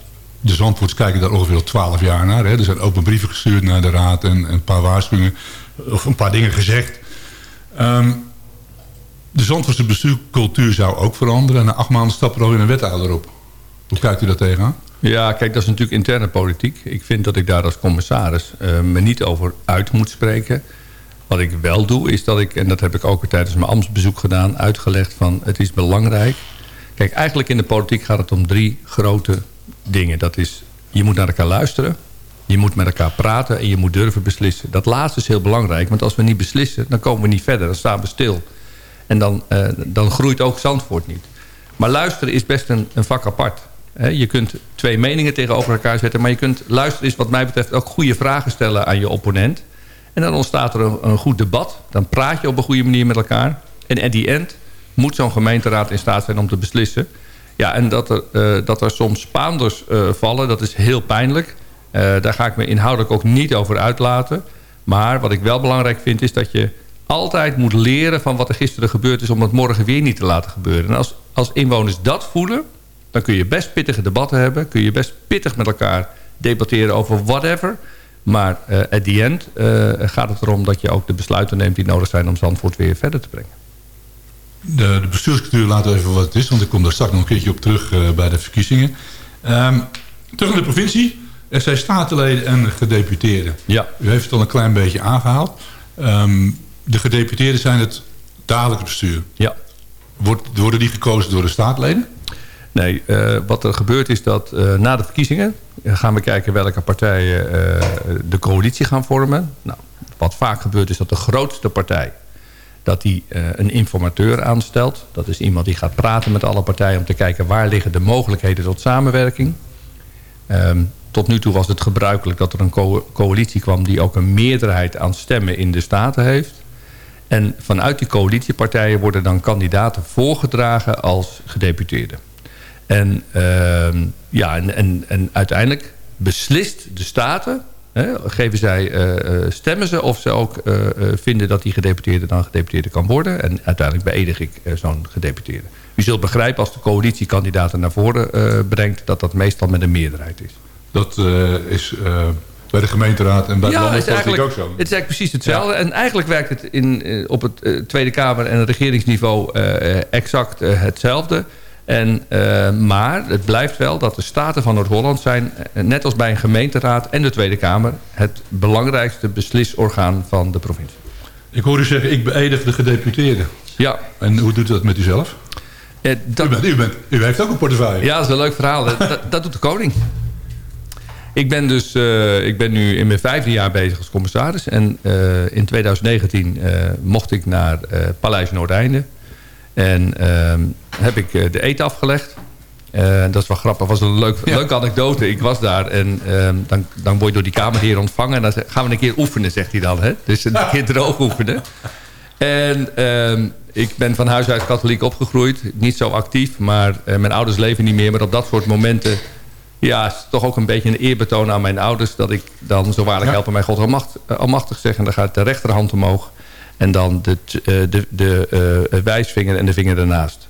de Zandvoorts kijken daar ongeveer al twaalf jaar naar. Hè. Er zijn open brieven gestuurd naar de raad en, en een paar waarschuwingen. Of een paar dingen gezegd. Um, de Zandvoortse bestuurscultuur zou ook veranderen. En na acht maanden stappen er alweer een wethouder op. Hoe kijkt u daar tegenaan? Ja, kijk, dat is natuurlijk interne politiek. Ik vind dat ik daar als commissaris uh, me niet over uit moet spreken. Wat ik wel doe, is dat ik, en dat heb ik ook tijdens mijn ambtsbezoek gedaan... uitgelegd van, het is belangrijk. Kijk, eigenlijk in de politiek gaat het om drie grote dingen. Dat is, je moet naar elkaar luisteren. Je moet met elkaar praten en je moet durven beslissen. Dat laatste is heel belangrijk, want als we niet beslissen... dan komen we niet verder, dan staan we stil. En dan, uh, dan groeit ook Zandvoort niet. Maar luisteren is best een, een vak apart. Je kunt twee meningen tegenover elkaar zetten... maar je kunt luisteren is wat mij betreft ook goede vragen stellen aan je opponent. En dan ontstaat er een, goed debat. Dan praat je op een goede manier met elkaar. En at the end moet zo'n gemeenteraad in staat zijn om te beslissen. Ja, en dat er, uh, dat er soms spaanders uh, vallen, dat is heel pijnlijk. Uh, daar ga ik me inhoudelijk ook niet over uitlaten. Maar wat ik wel belangrijk vind is dat je altijd moet leren... van wat er gisteren gebeurd is om dat morgen weer niet te laten gebeuren. En als, als inwoners dat voelen dan kun je best pittige debatten hebben. Kun je best pittig met elkaar debatteren over whatever. Maar uh, at the end uh, gaat het erom dat je ook de besluiten neemt... die nodig zijn om Zandvoort weer verder te brengen. De, de bestuurscultuur we even wat het is. Want ik kom daar straks nog een keertje op terug uh, bij de verkiezingen. Um, terug naar de provincie. Er zijn statenleden en gedeputeerden. Ja. U heeft het al een klein beetje aangehaald. Um, de gedeputeerden zijn het dagelijks bestuur. Ja. Wordt, worden die gekozen door de staatsleden? Nee, uh, wat er gebeurt is dat uh, na de verkiezingen... gaan we kijken welke partijen de coalitie gaan vormen. Nou, wat vaak gebeurt is dat de grootste partij... dat die een informateur aanstelt. Dat is iemand die gaat praten met alle partijen... om te kijken waar liggen de mogelijkheden tot samenwerking. Um, tot nu toe was het gebruikelijk dat er een co coalitie kwam... die ook een meerderheid aan stemmen in de Staten heeft... En vanuit die coalitiepartijen worden dan kandidaten voorgedragen als gedeputeerden. En, uh, ja, en, en, en uiteindelijk beslist de Staten... Hè, geven zij, uh, stemmen ze of ze ook uh, vinden dat die gedeputeerde dan gedeputeerde kan worden. En uiteindelijk beëdig ik zo'n gedeputeerde. U zult begrijpen als de coalitie kandidaten naar voren brengt... dat dat meestal met een meerderheid is. Dat is bij de gemeenteraad en bij ja, de landelijke ook zo. Het is eigenlijk precies hetzelfde. Ja. En eigenlijk werkt het in, op het Tweede Kamer en het regeringsniveau exact hetzelfde. En, maar het blijft wel dat de Staten van Noord-Holland zijn... net als bij een gemeenteraad en de Tweede Kamer... het belangrijkste beslisorgaan van de provincie. Ik hoor u zeggen, ik beëdig de gedeputeerde. Ja. En hoe doet u dat met uzelf? dat... u, bent, u, bent, u heeft ook een portefeuille. Ja, dat is een leuk verhaal. dat, dat doet de koning. Ik ben dus uh, ik ben nu in mijn vijfde jaar bezig als commissaris. En uh, in 2019 uh, mocht ik naar Paleis Noordeinde. En ehm, heb ik de eten afgelegd. dat is wel grappig. Dat was een leuk, ja. leuke anekdote. Ik was daar en ehm, dan, dan word je door die kamerheer ontvangen. En dan gaan we een keer oefenen, zegt hij dan. Hè? Dus een keer droog oefenen. En ehm, ik ben van huis uit katholiek opgegroeid. Niet zo actief, maar mijn ouders leven niet meer. Maar op dat soort momenten ja, het is toch ook een beetje een eerbetoon aan mijn ouders... dat ik dan zo waarlijk ja. helpen mijn God almacht, almachtig zeg. En dan gaat de rechterhand omhoog. En dan de, de, de uh, wijsvinger en de vinger ernaast.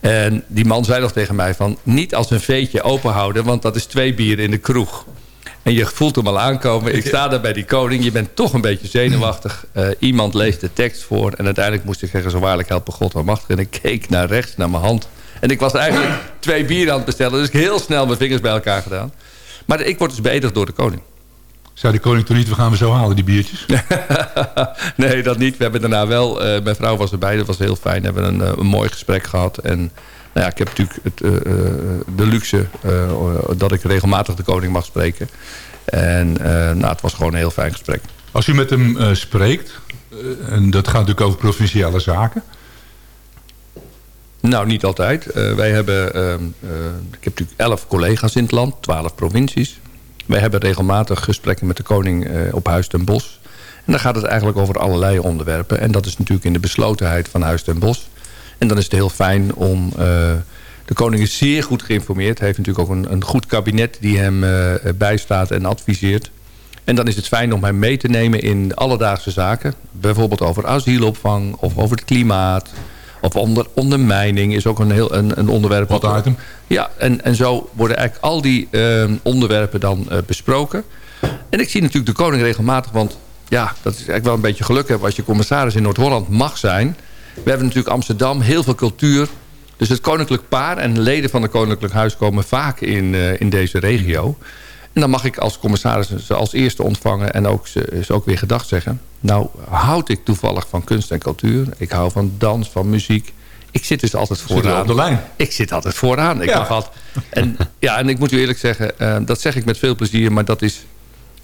En die man zei nog tegen mij van... niet als een veetje open houden, want dat is twee bieren in de kroeg. En je voelt hem al aankomen. Ik sta daar bij die koning. Je bent toch een beetje zenuwachtig. Eh, iemand leest de tekst voor. En uiteindelijk moest ik zeggen... zo waarlijk helpen God en machtig. En ik keek naar rechts, naar mijn hand. En ik was eigenlijk twee bieren aan het bestellen. Dus ik heel snel mijn vingers bij elkaar gedaan. Maar ik word dus beëdigd door de koning. Zei de koning toen niet, we gaan we zo halen, die biertjes? [laughs] nee, dat niet. We hebben daarna wel... eh, mijn vrouw was erbij, dat was heel fijn. We hebben een, eh, een mooi gesprek gehad. En nou ja, ik heb natuurlijk het, eh, de luxe dat ik regelmatig de koning mag spreken. En nou, het was gewoon een heel fijn gesprek. Als u met hem spreekt, en dat gaat natuurlijk over provinciale zaken... Nou, niet altijd. Wij hebben, ehm, eh, ik heb natuurlijk elf collega's in het land, twaalf provincies. Wij hebben regelmatig gesprekken met de koning eh, op Huis ten Bosch. En dan gaat het eigenlijk over allerlei onderwerpen. En dat is natuurlijk in de beslotenheid van Huis ten Bosch. En dan is het heel fijn om... eh, de koning is zeer goed geïnformeerd. Hij heeft natuurlijk ook een, een goed kabinet die hem eh, bijstaat en adviseert. En dan is het fijn om hem mee te nemen in alledaagse zaken. Bijvoorbeeld over asielopvang of over het klimaat. Of onder, ondermijning is ook een, heel, een, een onderwerp. Wat item. Ja, en, en zo worden eigenlijk al die eh, onderwerpen dan eh, besproken. En ik zie natuurlijk de koning regelmatig, want ja, dat is eigenlijk wel een beetje geluk hebben als je commissaris in Noord-Holland mag zijn. We hebben natuurlijk Amsterdam, heel veel cultuur. Dus het koninklijk paar en leden van het koninklijk huis komen vaak in, eh, in deze regio. En dan mag ik als commissaris ze als eerste ontvangen en ook ze, ze ook weer gedag zeggen. Nou, houd ik toevallig van kunst en cultuur. Ik hou van dans, van muziek. Ik zit dus altijd vooraan. de lijn? Ik zit altijd vooraan. Ik Ja. mag altijd, en, ja, en ik moet u eerlijk zeggen, eh, dat zeg ik met veel plezier. Maar dat, is,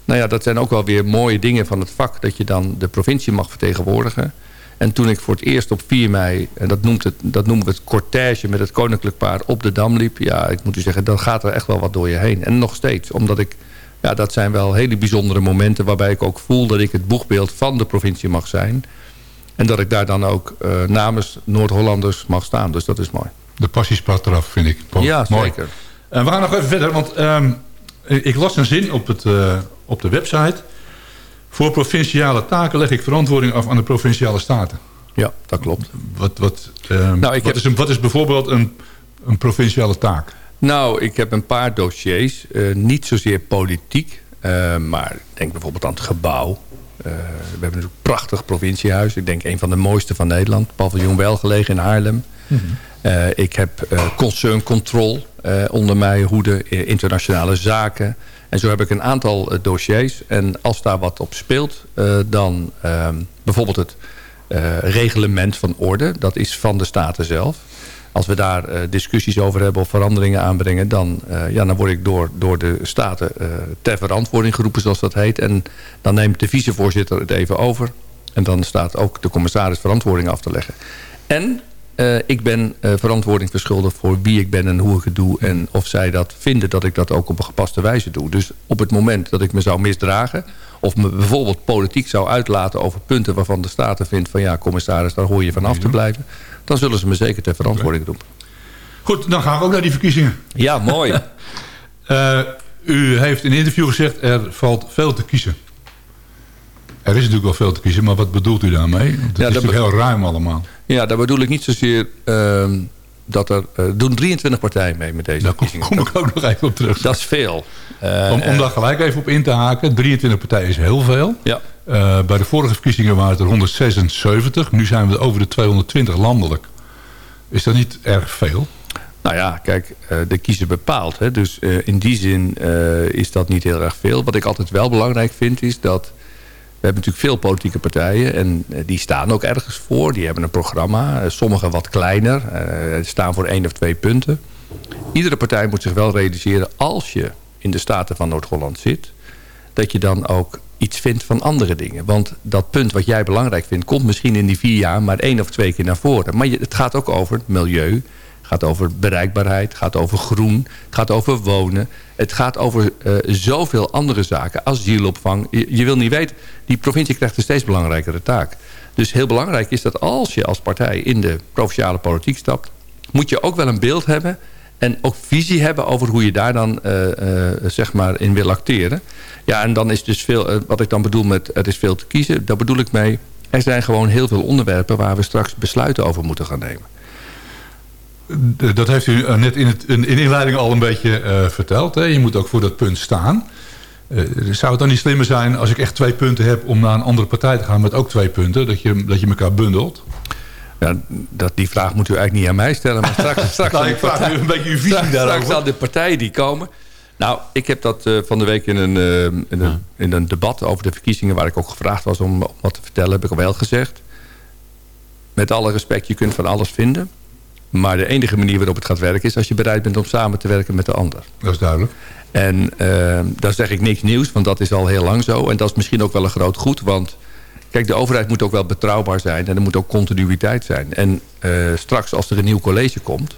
nou ja, dat zijn ook wel weer mooie dingen van het vak. Dat je dan de provincie mag vertegenwoordigen. En toen ik voor het eerst op 4 mei, en dat, noemt het, dat noemen we het cortège met het koninklijk paar op de Dam liep. Ja, ik moet u zeggen, dan gaat er echt wel wat door je heen. En nog steeds, omdat ik, ja, dat zijn wel hele bijzondere momenten waarbij ik ook voel dat ik het boegbeeld van de provincie mag zijn. En dat ik daar dan ook eh, namens Noord-Hollanders mag staan. Dus dat is mooi. De passie spat eraf, vind ik. Ja, Mooi. zeker. En we gaan nog even verder, want ehm, ik las een zin op, het, eh, op de website. Voor provinciale taken leg ik verantwoording af aan de provinciale staten. Ja, dat klopt. Wat, wat, ehm, Nou, ik wat, heb- is, een, wat is bijvoorbeeld een, een provinciale taak? Nou, ik heb een paar dossiers. eh, niet zozeer politiek. eh, maar denk bijvoorbeeld aan het gebouw. Eh, we hebben natuurlijk een prachtig provinciehuis. Ik denk een van de mooiste van Nederland. Paviljoen Welgelegen in Haarlem. Eh, ik heb concern control eh, onder mij hoede. internationale zaken. En zo heb ik een aantal eh, dossiers. En als daar wat op speelt, eh, dan ehm, bijvoorbeeld het eh, reglement van orde. Dat is van de Staten zelf. Als we daar discussies over hebben of veranderingen aanbrengen... dan, ja, dan word ik door, door de Staten ter verantwoording geroepen, zoals dat heet. En dan neemt de vicevoorzitter het even over. En dan staat ook de commissaris verantwoording af te leggen. En eh, ik ben eh, verantwoording verschuldigd voor wie ik ben en hoe ik het doe. En of zij dat vinden dat ik dat ook op een gepaste wijze doe. Dus op het moment dat ik me zou misdragen... of me bijvoorbeeld politiek zou uitlaten over punten waarvan de Staten vindt... van ja, commissaris, daar hoor je van af te blijven... dan zullen ze me zeker ter verantwoording roepen. Goed, dan gaan we ook naar die verkiezingen. Ja, mooi. [laughs] Eh, u heeft in een interview gezegd, er valt veel te kiezen. Er is natuurlijk wel veel te kiezen, maar wat bedoelt u daarmee? Ja, is dat natuurlijk heel ruim allemaal. Ja, daar bedoel ik niet zozeer ehm, dat er... eh, doen 23 partijen mee met deze Daar kom, kom ik ook nog even op terug. Dat is veel. Eh, om, om daar gelijk even op in te haken. 23 partijen is heel veel. Ja. Eh, bij de vorige verkiezingen waren het er 176. Nu zijn we over de 220 landelijk. Is dat niet erg veel? Nou ja, kijk, de kiezer bepaalt. Hè? Dus in die zin is dat niet heel erg veel. Wat ik altijd wel belangrijk vind is dat... Hebben natuurlijk veel politieke partijen en eh, die staan ook ergens voor. Die hebben een programma, eh, sommige wat kleiner. eh, staan voor één of twee punten. Iedere partij moet zich wel realiseren... als je in de Staten van Noord-Holland zit... dat je dan ook iets vindt van andere dingen. Want dat punt wat jij belangrijk vindt... komt misschien in die vier jaar maar één of twee keer naar voren. Maar het gaat ook over milieu... Het gaat over bereikbaarheid, het gaat over groen, het gaat over wonen. Het gaat over eh, zoveel andere zaken, asielopvang. Je, je wil niet weten, die provincie krijgt een steeds belangrijkere taak. Dus heel belangrijk is dat als je als partij in de provinciale politiek stapt... moet je ook wel een beeld hebben en ook visie hebben over hoe je daar dan eh, eh, zeg maar in wil acteren. Ja, en dan is dus veel, wat ik dan bedoel met er is veel te kiezen, daar bedoel ik mee... er zijn gewoon heel veel onderwerpen waar we straks besluiten over moeten gaan nemen. D- Dat heeft u eh, net in, het, in in inleiding al een beetje eh, verteld. Hè? Je moet ook voor dat punt staan. Eh, zou het dan niet slimmer zijn als ik echt twee punten heb... om naar een andere partij te gaan met ook twee punten? Dat je, dat je elkaar bundelt? Ja, dat, die vraag moet u eigenlijk niet aan mij stellen. Maar straks, [laughs] straks Nou, ik de vraag partij- u een beetje uw visie straks, daarover. Straks aan de partijen die komen. Nou, ik heb dat eh, van de week in een, eh, in, een, in een debat over de verkiezingen... waar ik ook gevraagd was om, om wat te vertellen, heb ik al wel gezegd. Met alle respect, je kunt van alles vinden. Maar de enige manier waarop het gaat werken... is als je bereid bent om samen te werken met de ander. Dat is duidelijk. En eh, daar zeg ik niks nieuws, want dat is al heel lang zo. En dat is misschien ook wel een groot goed, want... Kijk, de overheid moet ook wel betrouwbaar zijn en er moet ook continuïteit zijn. En eh, straks als er een nieuw college komt...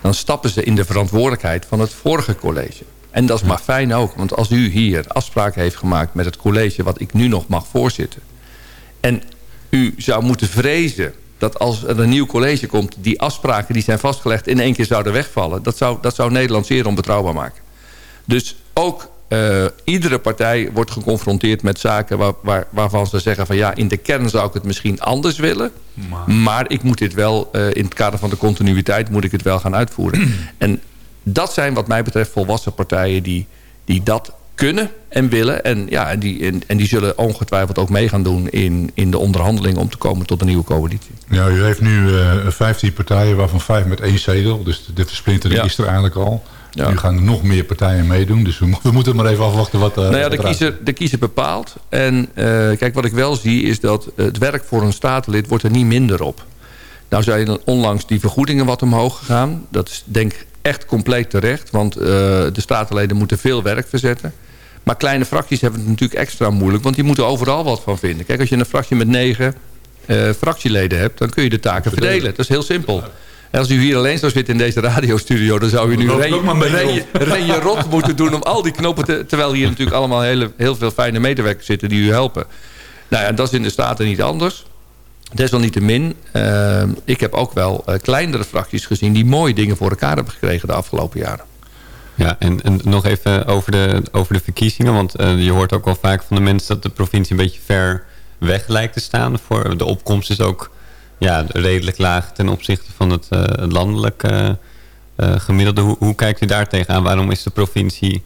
dan stappen ze in de verantwoordelijkheid van het vorige college. En dat is maar fijn ook, want als u hier afspraken heeft gemaakt... met het college wat ik nu nog mag voorzitten... en u zou moeten vrezen dat als er een nieuw college komt... die afspraken die zijn vastgelegd in één keer zouden wegvallen... dat zou, dat zou Nederland zeer onbetrouwbaar maken. Dus ook eh, iedere partij wordt geconfronteerd met zaken waar, waar, waarvan ze zeggen van ja, in de kern zou ik het misschien anders willen. Maar, ik moet dit wel, eh, in het kader van de continuïteit, moet ik het wel gaan uitvoeren. [clears throat] en dat zijn wat mij betreft volwassen partijen die, die dat kunnen en willen. En, ja, en, die, en, en die zullen ongetwijfeld ook mee gaan doen in, in de onderhandeling om te komen tot een nieuwe coalitie. Ja, u heeft nu eh 15 partijen, waarvan vijf met één zetel. Dus de versplintering Ja. is er eigenlijk al. Ja. Nu gaan nog meer partijen meedoen. Dus we, mo- [laughs] we moeten maar even afwachten wat... eh, Nou ja, de kiezer, de kiezer bepaalt. En eh, kijk, wat ik wel zie is dat het werk voor een statenlid wordt er niet minder op. Nou zijn onlangs die vergoedingen wat omhoog gegaan. Dat is denk ik echt compleet terecht. Want eh, de statenleden moeten veel werk verzetten. Maar kleine fracties hebben het natuurlijk extra moeilijk. Want die moeten overal wat van vinden. Kijk, als je een fractie met negen eh, fractieleden hebt... dan kun je de taken verdelen. Dat is heel simpel. En als u hier alleen zou zitten in deze radiostudio... dan zou u nu je rot [laughs] moeten doen om al die knoppen... Te, terwijl hier natuurlijk allemaal hele, heel veel fijne medewerkers zitten... die u helpen. Nou ja, dat is in de Staten niet anders. Desalniettemin, eh, ik heb ook wel eh, kleinere fracties gezien... die mooie dingen voor elkaar hebben gekregen de afgelopen jaren. Ja, en, en nog even over de, over de verkiezingen. Want eh, je hoort ook wel vaak van de mensen dat de provincie een beetje ver weg lijkt te staan. Voor, de opkomst is ook ja, redelijk laag ten opzichte van het uh, landelijke gemiddelde. Hoe, hoe, kijkt u daar tegenaan? Waarom is de provincie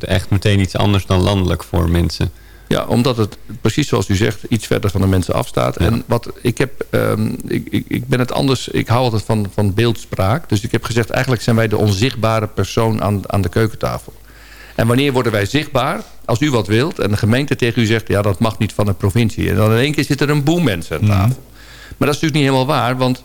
echt meteen iets anders dan landelijk voor mensen? Ja, omdat het precies zoals u zegt iets verder van de mensen afstaat. Ja. En wat ik heb, um, ik, ik, ik, ben het anders, ik hou altijd van, van beeldspraak. Dus ik heb gezegd, eigenlijk zijn wij de onzichtbare persoon aan, aan de keukentafel. En wanneer worden wij zichtbaar? Als u wat wilt en de gemeente tegen u zegt... ja, dat mag niet van de provincie. En dan in één keer zit er een boel mensen aan tafel. Mm. Maar dat is natuurlijk niet helemaal waar. Want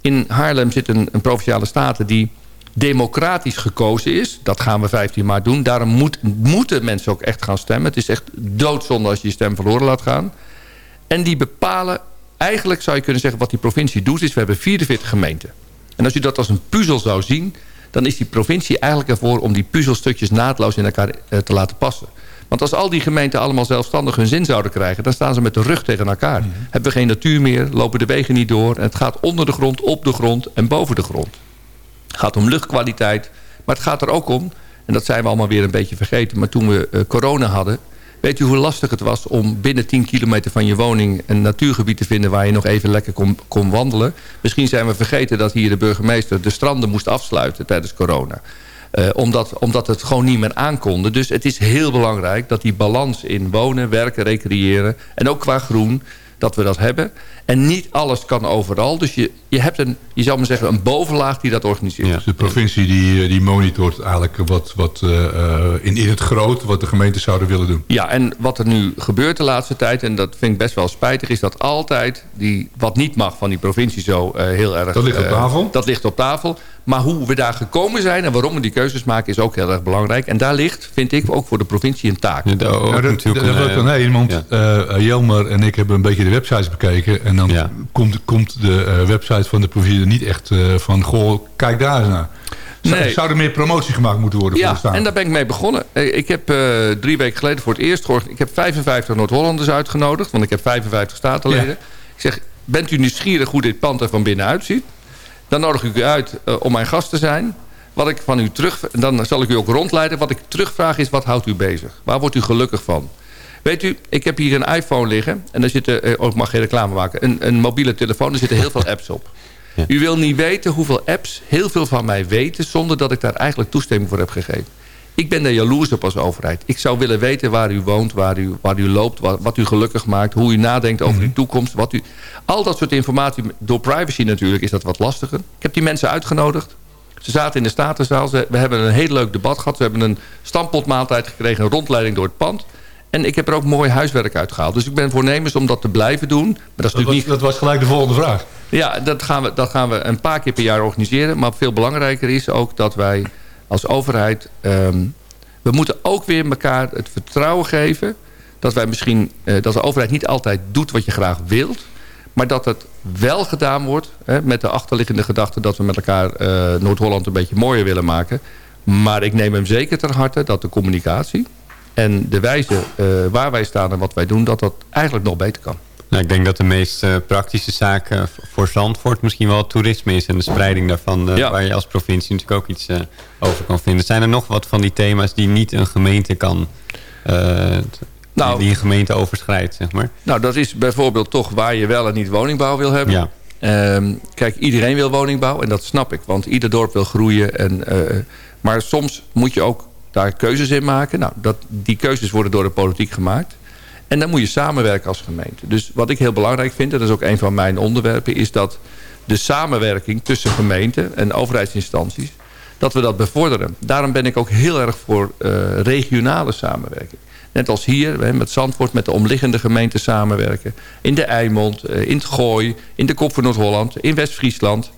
in Haarlem zit een, een provinciale staten die democratisch gekozen is. Dat gaan we 15 maart doen. Daarom moet, moeten mensen ook echt gaan stemmen. Het is echt doodzonde als je je stem verloren laat gaan. En die bepalen... Eigenlijk zou je kunnen zeggen wat die provincie doet... is we hebben 44 gemeenten. En als u dat als een puzzel zou zien... dan is die provincie eigenlijk ervoor... om die puzzelstukjes naadloos in elkaar te laten passen. Want als al die gemeenten allemaal zelfstandig hun zin zouden krijgen... dan staan ze met de rug tegen elkaar. Mm -hmm. Hebben we geen natuur meer, lopen de wegen niet door... en het gaat onder de grond, op de grond en boven de grond. Het gaat om luchtkwaliteit, maar het gaat er ook om... en dat zijn we allemaal weer een beetje vergeten... maar toen we uh, corona hadden... weet u hoe lastig het was om binnen 10 kilometer van je woning... een natuurgebied te vinden waar je nog even lekker kon, kon wandelen? Misschien zijn we vergeten dat hier de burgemeester... de stranden moest afsluiten tijdens corona... Uh, omdat, omdat het gewoon niet meer aankonde. Dus het is heel belangrijk dat die balans in wonen, werken, recreëren... en ook qua groen, dat we dat hebben. En niet alles kan overal. Dus je, je hebt een, je zou maar zeggen, een bovenlaag die dat organiseert. Ja. Dus de provincie die, die monitort eigenlijk wat, wat uh, in, in het groot... wat de gemeenten zouden willen doen. Ja, en wat er nu gebeurt de laatste tijd... en dat vind ik best wel spijtig... is dat altijd die, wat niet mag van die provincie zo uh, heel erg... Dat ligt op tafel? dat ligt op tafel. Maar hoe we daar gekomen zijn en waarom we die keuzes maken... is ook heel erg belangrijk. En daar ligt, vind ik, ook voor de provincie een taak. Ja, daar dat, dat, dat wil ik dan heen, want ja. uh, Jelmer en ik hebben een beetje de websites bekeken... en dan ja. komt, komt de uh, website van de provincie er niet echt uh, van... goh, kijk daar eens naar. Zou, nee. zou er meer promotie gemaakt moeten worden ja, voor en daar ben ik mee begonnen. Ik heb uh, drie weken geleden voor het eerst gehoord... ik heb 55 Noord-Hollanders uitgenodigd... want ik heb 55 statenleden. Ik zeg, bent u nieuwsgierig hoe dit pand er van binnen uitziet? Dan nodig ik u uit uh, om mijn gast te zijn. Wat ik van u terug... Dan zal ik u ook rondleiden. Wat ik terugvraag is, wat houdt u bezig? Waar wordt u gelukkig van? Weet u, ik heb hier een iPhone liggen. En daar zitten... Uh, oh, ik mag geen reclame maken. Een, een mobiele telefoon. Er zitten heel veel [laughs] apps op. Ja. U wil niet weten hoeveel apps heel veel van mij weten... zonder dat ik daar eigenlijk toestemming voor heb gegeven. Ik ben daar jaloers op als overheid. Ik zou willen weten waar u woont, waar u, waar u loopt... Wat, wat u gelukkig maakt, hoe u nadenkt over uw toekomst. Wat u, al dat soort informatie, door privacy natuurlijk, is dat wat lastiger. Ik heb die mensen uitgenodigd. Ze zaten in de Statenzaal. Ze- We hebben een heel leuk debat gehad. We hebben een stampotmaaltijd gekregen, een rondleiding door het pand. En ik heb er ook mooi huiswerk uitgehaald. Dus ik ben voornemens om dat te blijven doen. Maar dat is Dat natuurlijk was, niet dat was gelijk de volgende vraag. ja, dat gaan, we, dat gaan we een paar keer per jaar organiseren. Maar veel belangrijker is ook dat wij als overheid... ehm, we moeten ook weer elkaar het vertrouwen geven... dat wij misschien eh, dat de overheid niet altijd doet wat je graag wilt... maar dat het wel gedaan wordt... Hè, met de achterliggende gedachte dat we met elkaar eh, Noord-Holland een beetje mooier willen maken. Maar ik neem hem zeker ter harte dat de communicatie... en de wijze eh, waar wij staan en wat wij doen... dat dat eigenlijk nog beter kan. Nou, ik denk dat de meest eh, praktische zaak voor Zandvoort misschien wel het toerisme is... en de spreiding daarvan, eh, Ja. waar je als provincie natuurlijk ook iets eh, over kan vinden. Zijn er nog wat van die thema's die niet een gemeente kan... Nou- die, een gemeente overschrijdt, zeg maar? Nou, dat is bijvoorbeeld toch waar je wel en niet woningbouw wil hebben. Ja. Ehm, kijk, iedereen wil woningbouw en dat snap ik. Want ieder dorp wil groeien. En, maar soms moet je ook daar keuzes in maken. Nou, dat, die keuzes worden door de politiek gemaakt. En dan moet je samenwerken als gemeente. Dus wat ik heel belangrijk vind, en dat is ook een van mijn onderwerpen... is dat de samenwerking tussen gemeenten en overheidsinstanties... dat we dat bevorderen. Daarom ben ik ook heel erg voor eh, regionale samenwerking. Net als hier, met Zandvoort, met de omliggende gemeenten samenwerken. In de Eimond, eh, in het Gooi, in de Kop van Noord-Holland, in West-Friesland.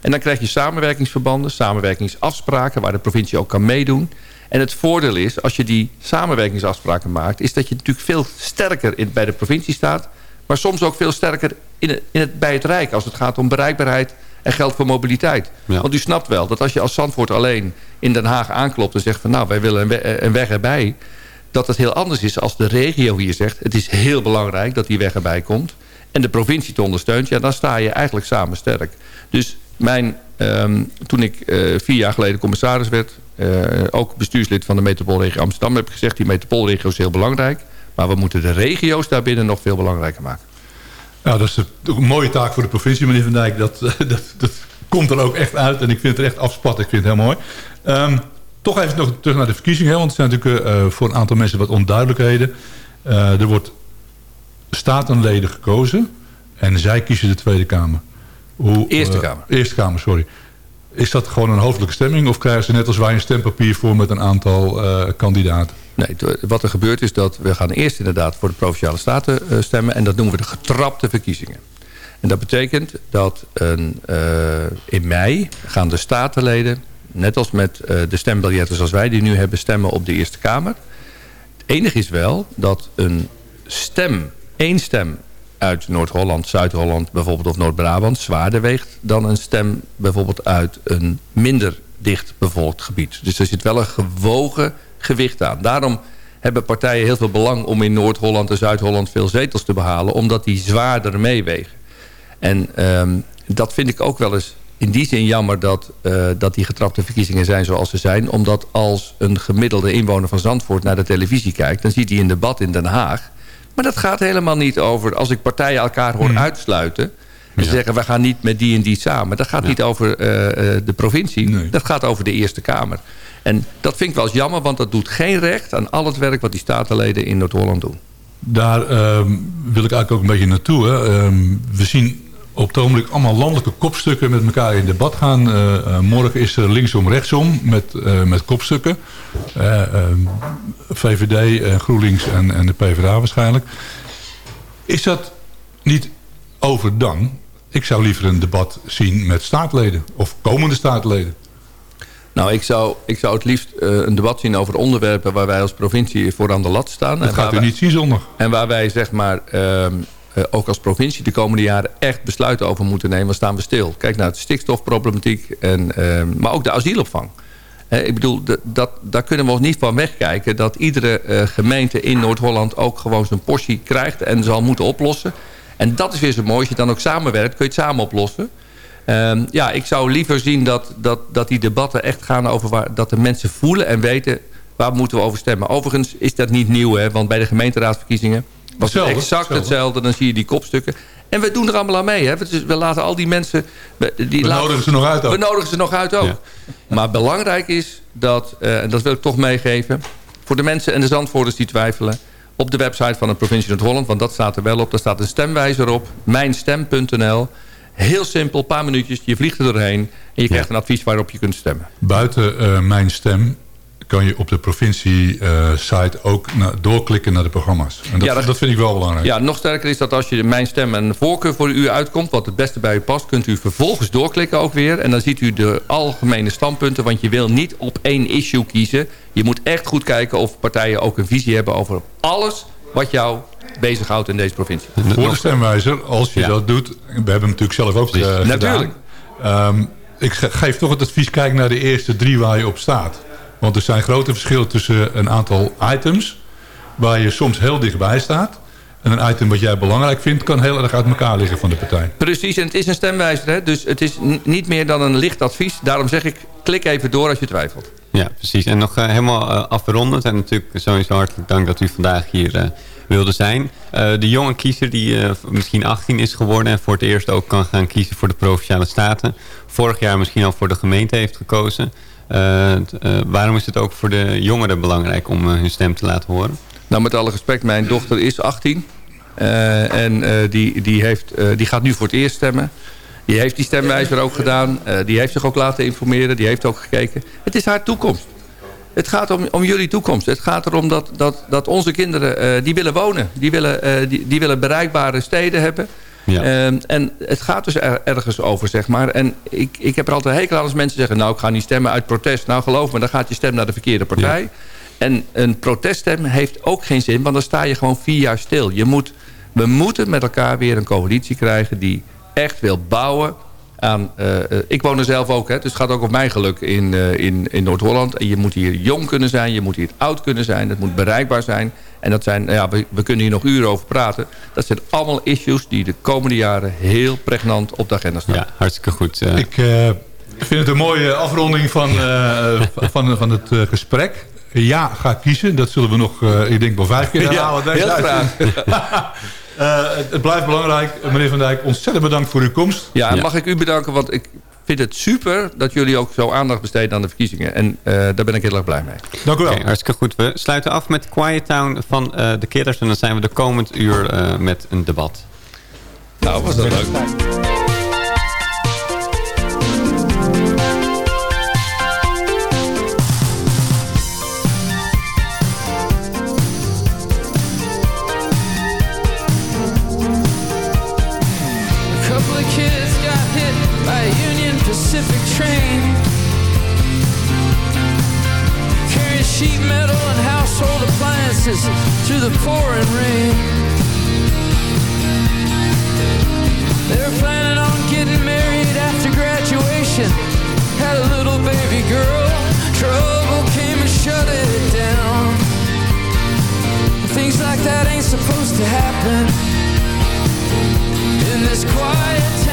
En dan krijg je samenwerkingsverbanden, samenwerkingsafspraken... waar de provincie ook kan meedoen. En het voordeel is, als je die samenwerkingsafspraken maakt... is dat je natuurlijk veel sterker in, bij de provincie staat... maar soms ook veel sterker in het, in het, bij het Rijk... als het gaat om bereikbaarheid en geld voor mobiliteit. Ja. Want u snapt wel dat als je als Zandvoort alleen in Den Haag aanklopt... en zegt van nou, wij willen een, we- een weg erbij... dat het heel anders is als de regio hier zegt... het is heel belangrijk dat die weg erbij komt... en de provincie het ondersteunt... ja, dan sta je eigenlijk samen sterk. Dus mijn, ehm, toen ik eh, vier jaar geleden commissaris werd... eh, ook bestuurslid van de metropoolregio Amsterdam... heb ik gezegd, die metropoolregio is heel belangrijk... maar we moeten de regio's daarbinnen nog veel belangrijker maken. Ja, dat is een mooie taak voor de provincie, meneer Van Dijk. Dat, [laughs] dat, dat komt er ook echt uit en ik vind het echt afspat. Ik vind het heel mooi. Ehm, toch even nog terug naar de verkiezingen. hè, Want er zijn natuurlijk eh, voor een aantal mensen wat onduidelijkheden. Eh, er wordt statenleden gekozen en zij kiezen de Tweede Kamer. Hoe, Eerste Kamer. Eerste Kamer, sorry. Is dat gewoon een hoofdelijke stemming of krijgen ze net als wij een stempapier voor met een aantal eh, kandidaten? Nee, wat er gebeurt is dat we gaan eerst inderdaad voor de Provinciale Staten eh, stemmen. En dat noemen we de getrapte verkiezingen. En dat betekent dat een, eh, in mei gaan de statenleden... net als met de stembiljetten zoals wij die nu hebben... stemmen op de Eerste Kamer. Het enige is wel dat een stem, één stem uit Noord-Holland, Zuid-Holland bijvoorbeeld of Noord-Brabant... zwaarder weegt dan een stem bijvoorbeeld uit een minder dicht bevolkt gebied. Dus er zit wel een gewogen gewicht aan. Daarom hebben partijen heel veel belang om in Noord-Holland en Zuid-Holland veel zetels te behalen... omdat die zwaarder meewegen. En ehm, dat vind ik ook wel eens in die zin jammer dat, eh, dat die getrapte verkiezingen zijn zoals ze zijn. Omdat als een gemiddelde inwoner van Zandvoort naar de televisie kijkt... dan ziet hij een debat in Den Haag. Maar dat gaat helemaal niet over... als ik partijen elkaar hoor uitsluiten... en ze zeggen, we gaan niet met die en die samen. Dat gaat niet over eh, eh, de provincie. Nee. Dat gaat over de Eerste Kamer. En dat vind ik wel eens jammer, want dat doet geen recht... aan al het werk wat die statenleden in Noord-Holland doen. Daar ehm, wil ik eigenlijk ook een beetje naartoe. Hè. Ehm, we zien op het ogenblik allemaal landelijke kopstukken met elkaar in debat gaan. Eh, eh, morgen is er linksom rechtsom met, eh, met kopstukken. VVD, en GroenLinks en, en de PvdA waarschijnlijk. Is dat niet overdang? Ik zou liever een debat zien met staatleden of komende staatleden. Nou, ik zou, ik zou het liefst een debat zien over onderwerpen... waar wij als provincie voor aan de lat staan. Dat en gaat u wij- niet zien zondag. En waar wij zeg maar ehm, eh, ook als provincie de komende jaren echt besluiten over moeten nemen. Dan staan we stil. Kijk naar de stikstofproblematiek, en, ehm, maar ook de asielopvang. Ik bedoel, dat, dat, daar kunnen we ons niet van wegkijken... dat iedere eh, gemeente in Noord-Holland ook gewoon zijn portie krijgt... en zal moeten oplossen. En dat is weer zo mooi. Als je dan ook samenwerkt, kun je het samen oplossen. Ehm, ja, ik zou liever zien dat, dat, dat die debatten echt gaan over... Waar, dat de mensen voelen en weten waar moeten we over stemmen. Overigens is dat niet nieuw, hè, want bij de gemeenteraadsverkiezingen... Was het Hetzelfde, exact hetzelfde. hetzelfde. Dan zie je die kopstukken. En we doen er allemaal aan mee. Hè? We laten al die mensen... We, die We laten- nodigen ze nog uit ook. We nodigen ze nog uit ook. Ja. Maar belangrijk is dat, eh, en dat wil ik toch meegeven... voor de mensen en de zandvoerders die twijfelen... op de website van de provincie Noord-Holland... want dat staat er wel op. Daar staat een stemwijzer op. Mijnstem.nl. Heel simpel, een paar minuutjes. Je vliegt er doorheen. En je krijgt een advies waarop je kunt stemmen. Buiten eh, mijn stem kan je op de provincie-site ook na- doorklikken naar de programma's. En dat, Ja, dat- dat vind ik wel belangrijk. Ja, nog sterker is dat als je mijn stem en voorkeur voor u uitkomt... wat het beste bij u past, kunt u vervolgens doorklikken ook weer. En dan ziet u de algemene standpunten. Want je wil niet op één issue kiezen. Je moet echt goed kijken of partijen ook een visie hebben... over alles wat jou bezighoudt in deze provincie. Voor de stemwijzer, als je Ja. dat doet... We hebben hem natuurlijk zelf ook eh, gedaan. Natuurlijk. Ehm, ik ge- geef toch het advies, kijk naar de eerste drie waar je op staat. Want er zijn grote verschillen tussen een aantal items... waar je soms heel dichtbij staat... en een item wat jij belangrijk vindt... kan heel erg uit elkaar liggen van de partij. Precies, en het is een stemwijzer. Hè? Dus het is niet meer dan een licht advies. Daarom zeg ik, klik even door als je twijfelt. Ja, precies. En nog eh, helemaal eh, afrondend. En natuurlijk sowieso hartelijk dank dat u vandaag hier eh, wilde zijn. Eh, de jonge kiezer die eh, misschien 18 is geworden... en voor het eerst ook kan gaan kiezen voor de Provinciale Staten. Vorig jaar misschien al voor de gemeente heeft gekozen. Eh, eh, waarom is het ook voor de jongeren belangrijk om eh, hun stem te laten horen? Nou, met alle respect, mijn dochter is 18. Eh, en die, die, heeft, die gaat nu voor het eerst stemmen. Die heeft die stemwijzer ook gedaan. Die heeft zich ook laten informeren. Die heeft ook gekeken. Het is haar toekomst. Het gaat om, om jullie toekomst. Het gaat erom dat, dat, dat onze kinderen, die willen wonen. Die willen, die, die willen bereikbare steden hebben. Ja. Ehm, en het gaat dus er- ergens over, zeg maar. En ik, ik heb er altijd hekel aan als mensen zeggen... nou, ik ga niet stemmen uit protest. Nou, geloof me, dan gaat je stem naar de verkeerde partij. En een proteststem heeft ook geen zin... want dan sta je gewoon vier jaar stil. Je moet, we moeten met elkaar weer een coalitie krijgen... die echt wil bouwen aan... eh, eh, ik woon er zelf ook, hè, dus het gaat ook op mijn geluk in, eh, in, in Noord-Holland. En je moet hier jong kunnen zijn, je moet hier oud kunnen zijn... het moet bereikbaar zijn. En dat zijn, ja, we, we kunnen hier nog uren over praten. Dat zijn allemaal issues die de komende jaren... heel pregnant op de agenda staan. Ja, hartstikke goed. eh. Ik eh, vind het een mooie afronding van, eh, van, van het eh, gesprek. Ja, ga kiezen. Dat zullen we nog, eh, ik denk wel vijf keer herhalen. deze heel. [laughs] Eh, het, het blijft belangrijk. Meneer Van Dijk, ontzettend bedankt voor uw komst. Ja, en Ja. mag ik u bedanken, want ik vind het super... dat jullie ook zo aandacht besteden aan de verkiezingen. En eh, daar ben ik heel erg blij mee. Dank u wel. Hartstikke goed. We sluiten af met Quiet Town van eh, de Kidders. En dan zijn we de komend uur eh, met een debat. Nou, was dat leuk. Sheet metal and household appliances through the pouring rain. They were planning on getting married after graduation. Had a little baby girl. Trouble came and shut it down. Things like that ain't supposed to happen in this quiet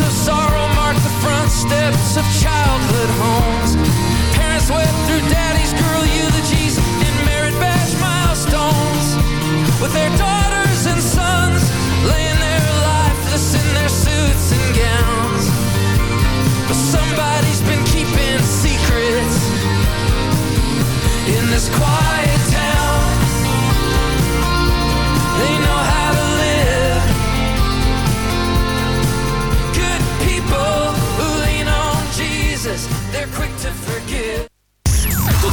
of sorrow mark the front steps of childhood homes. They're quick to forgive.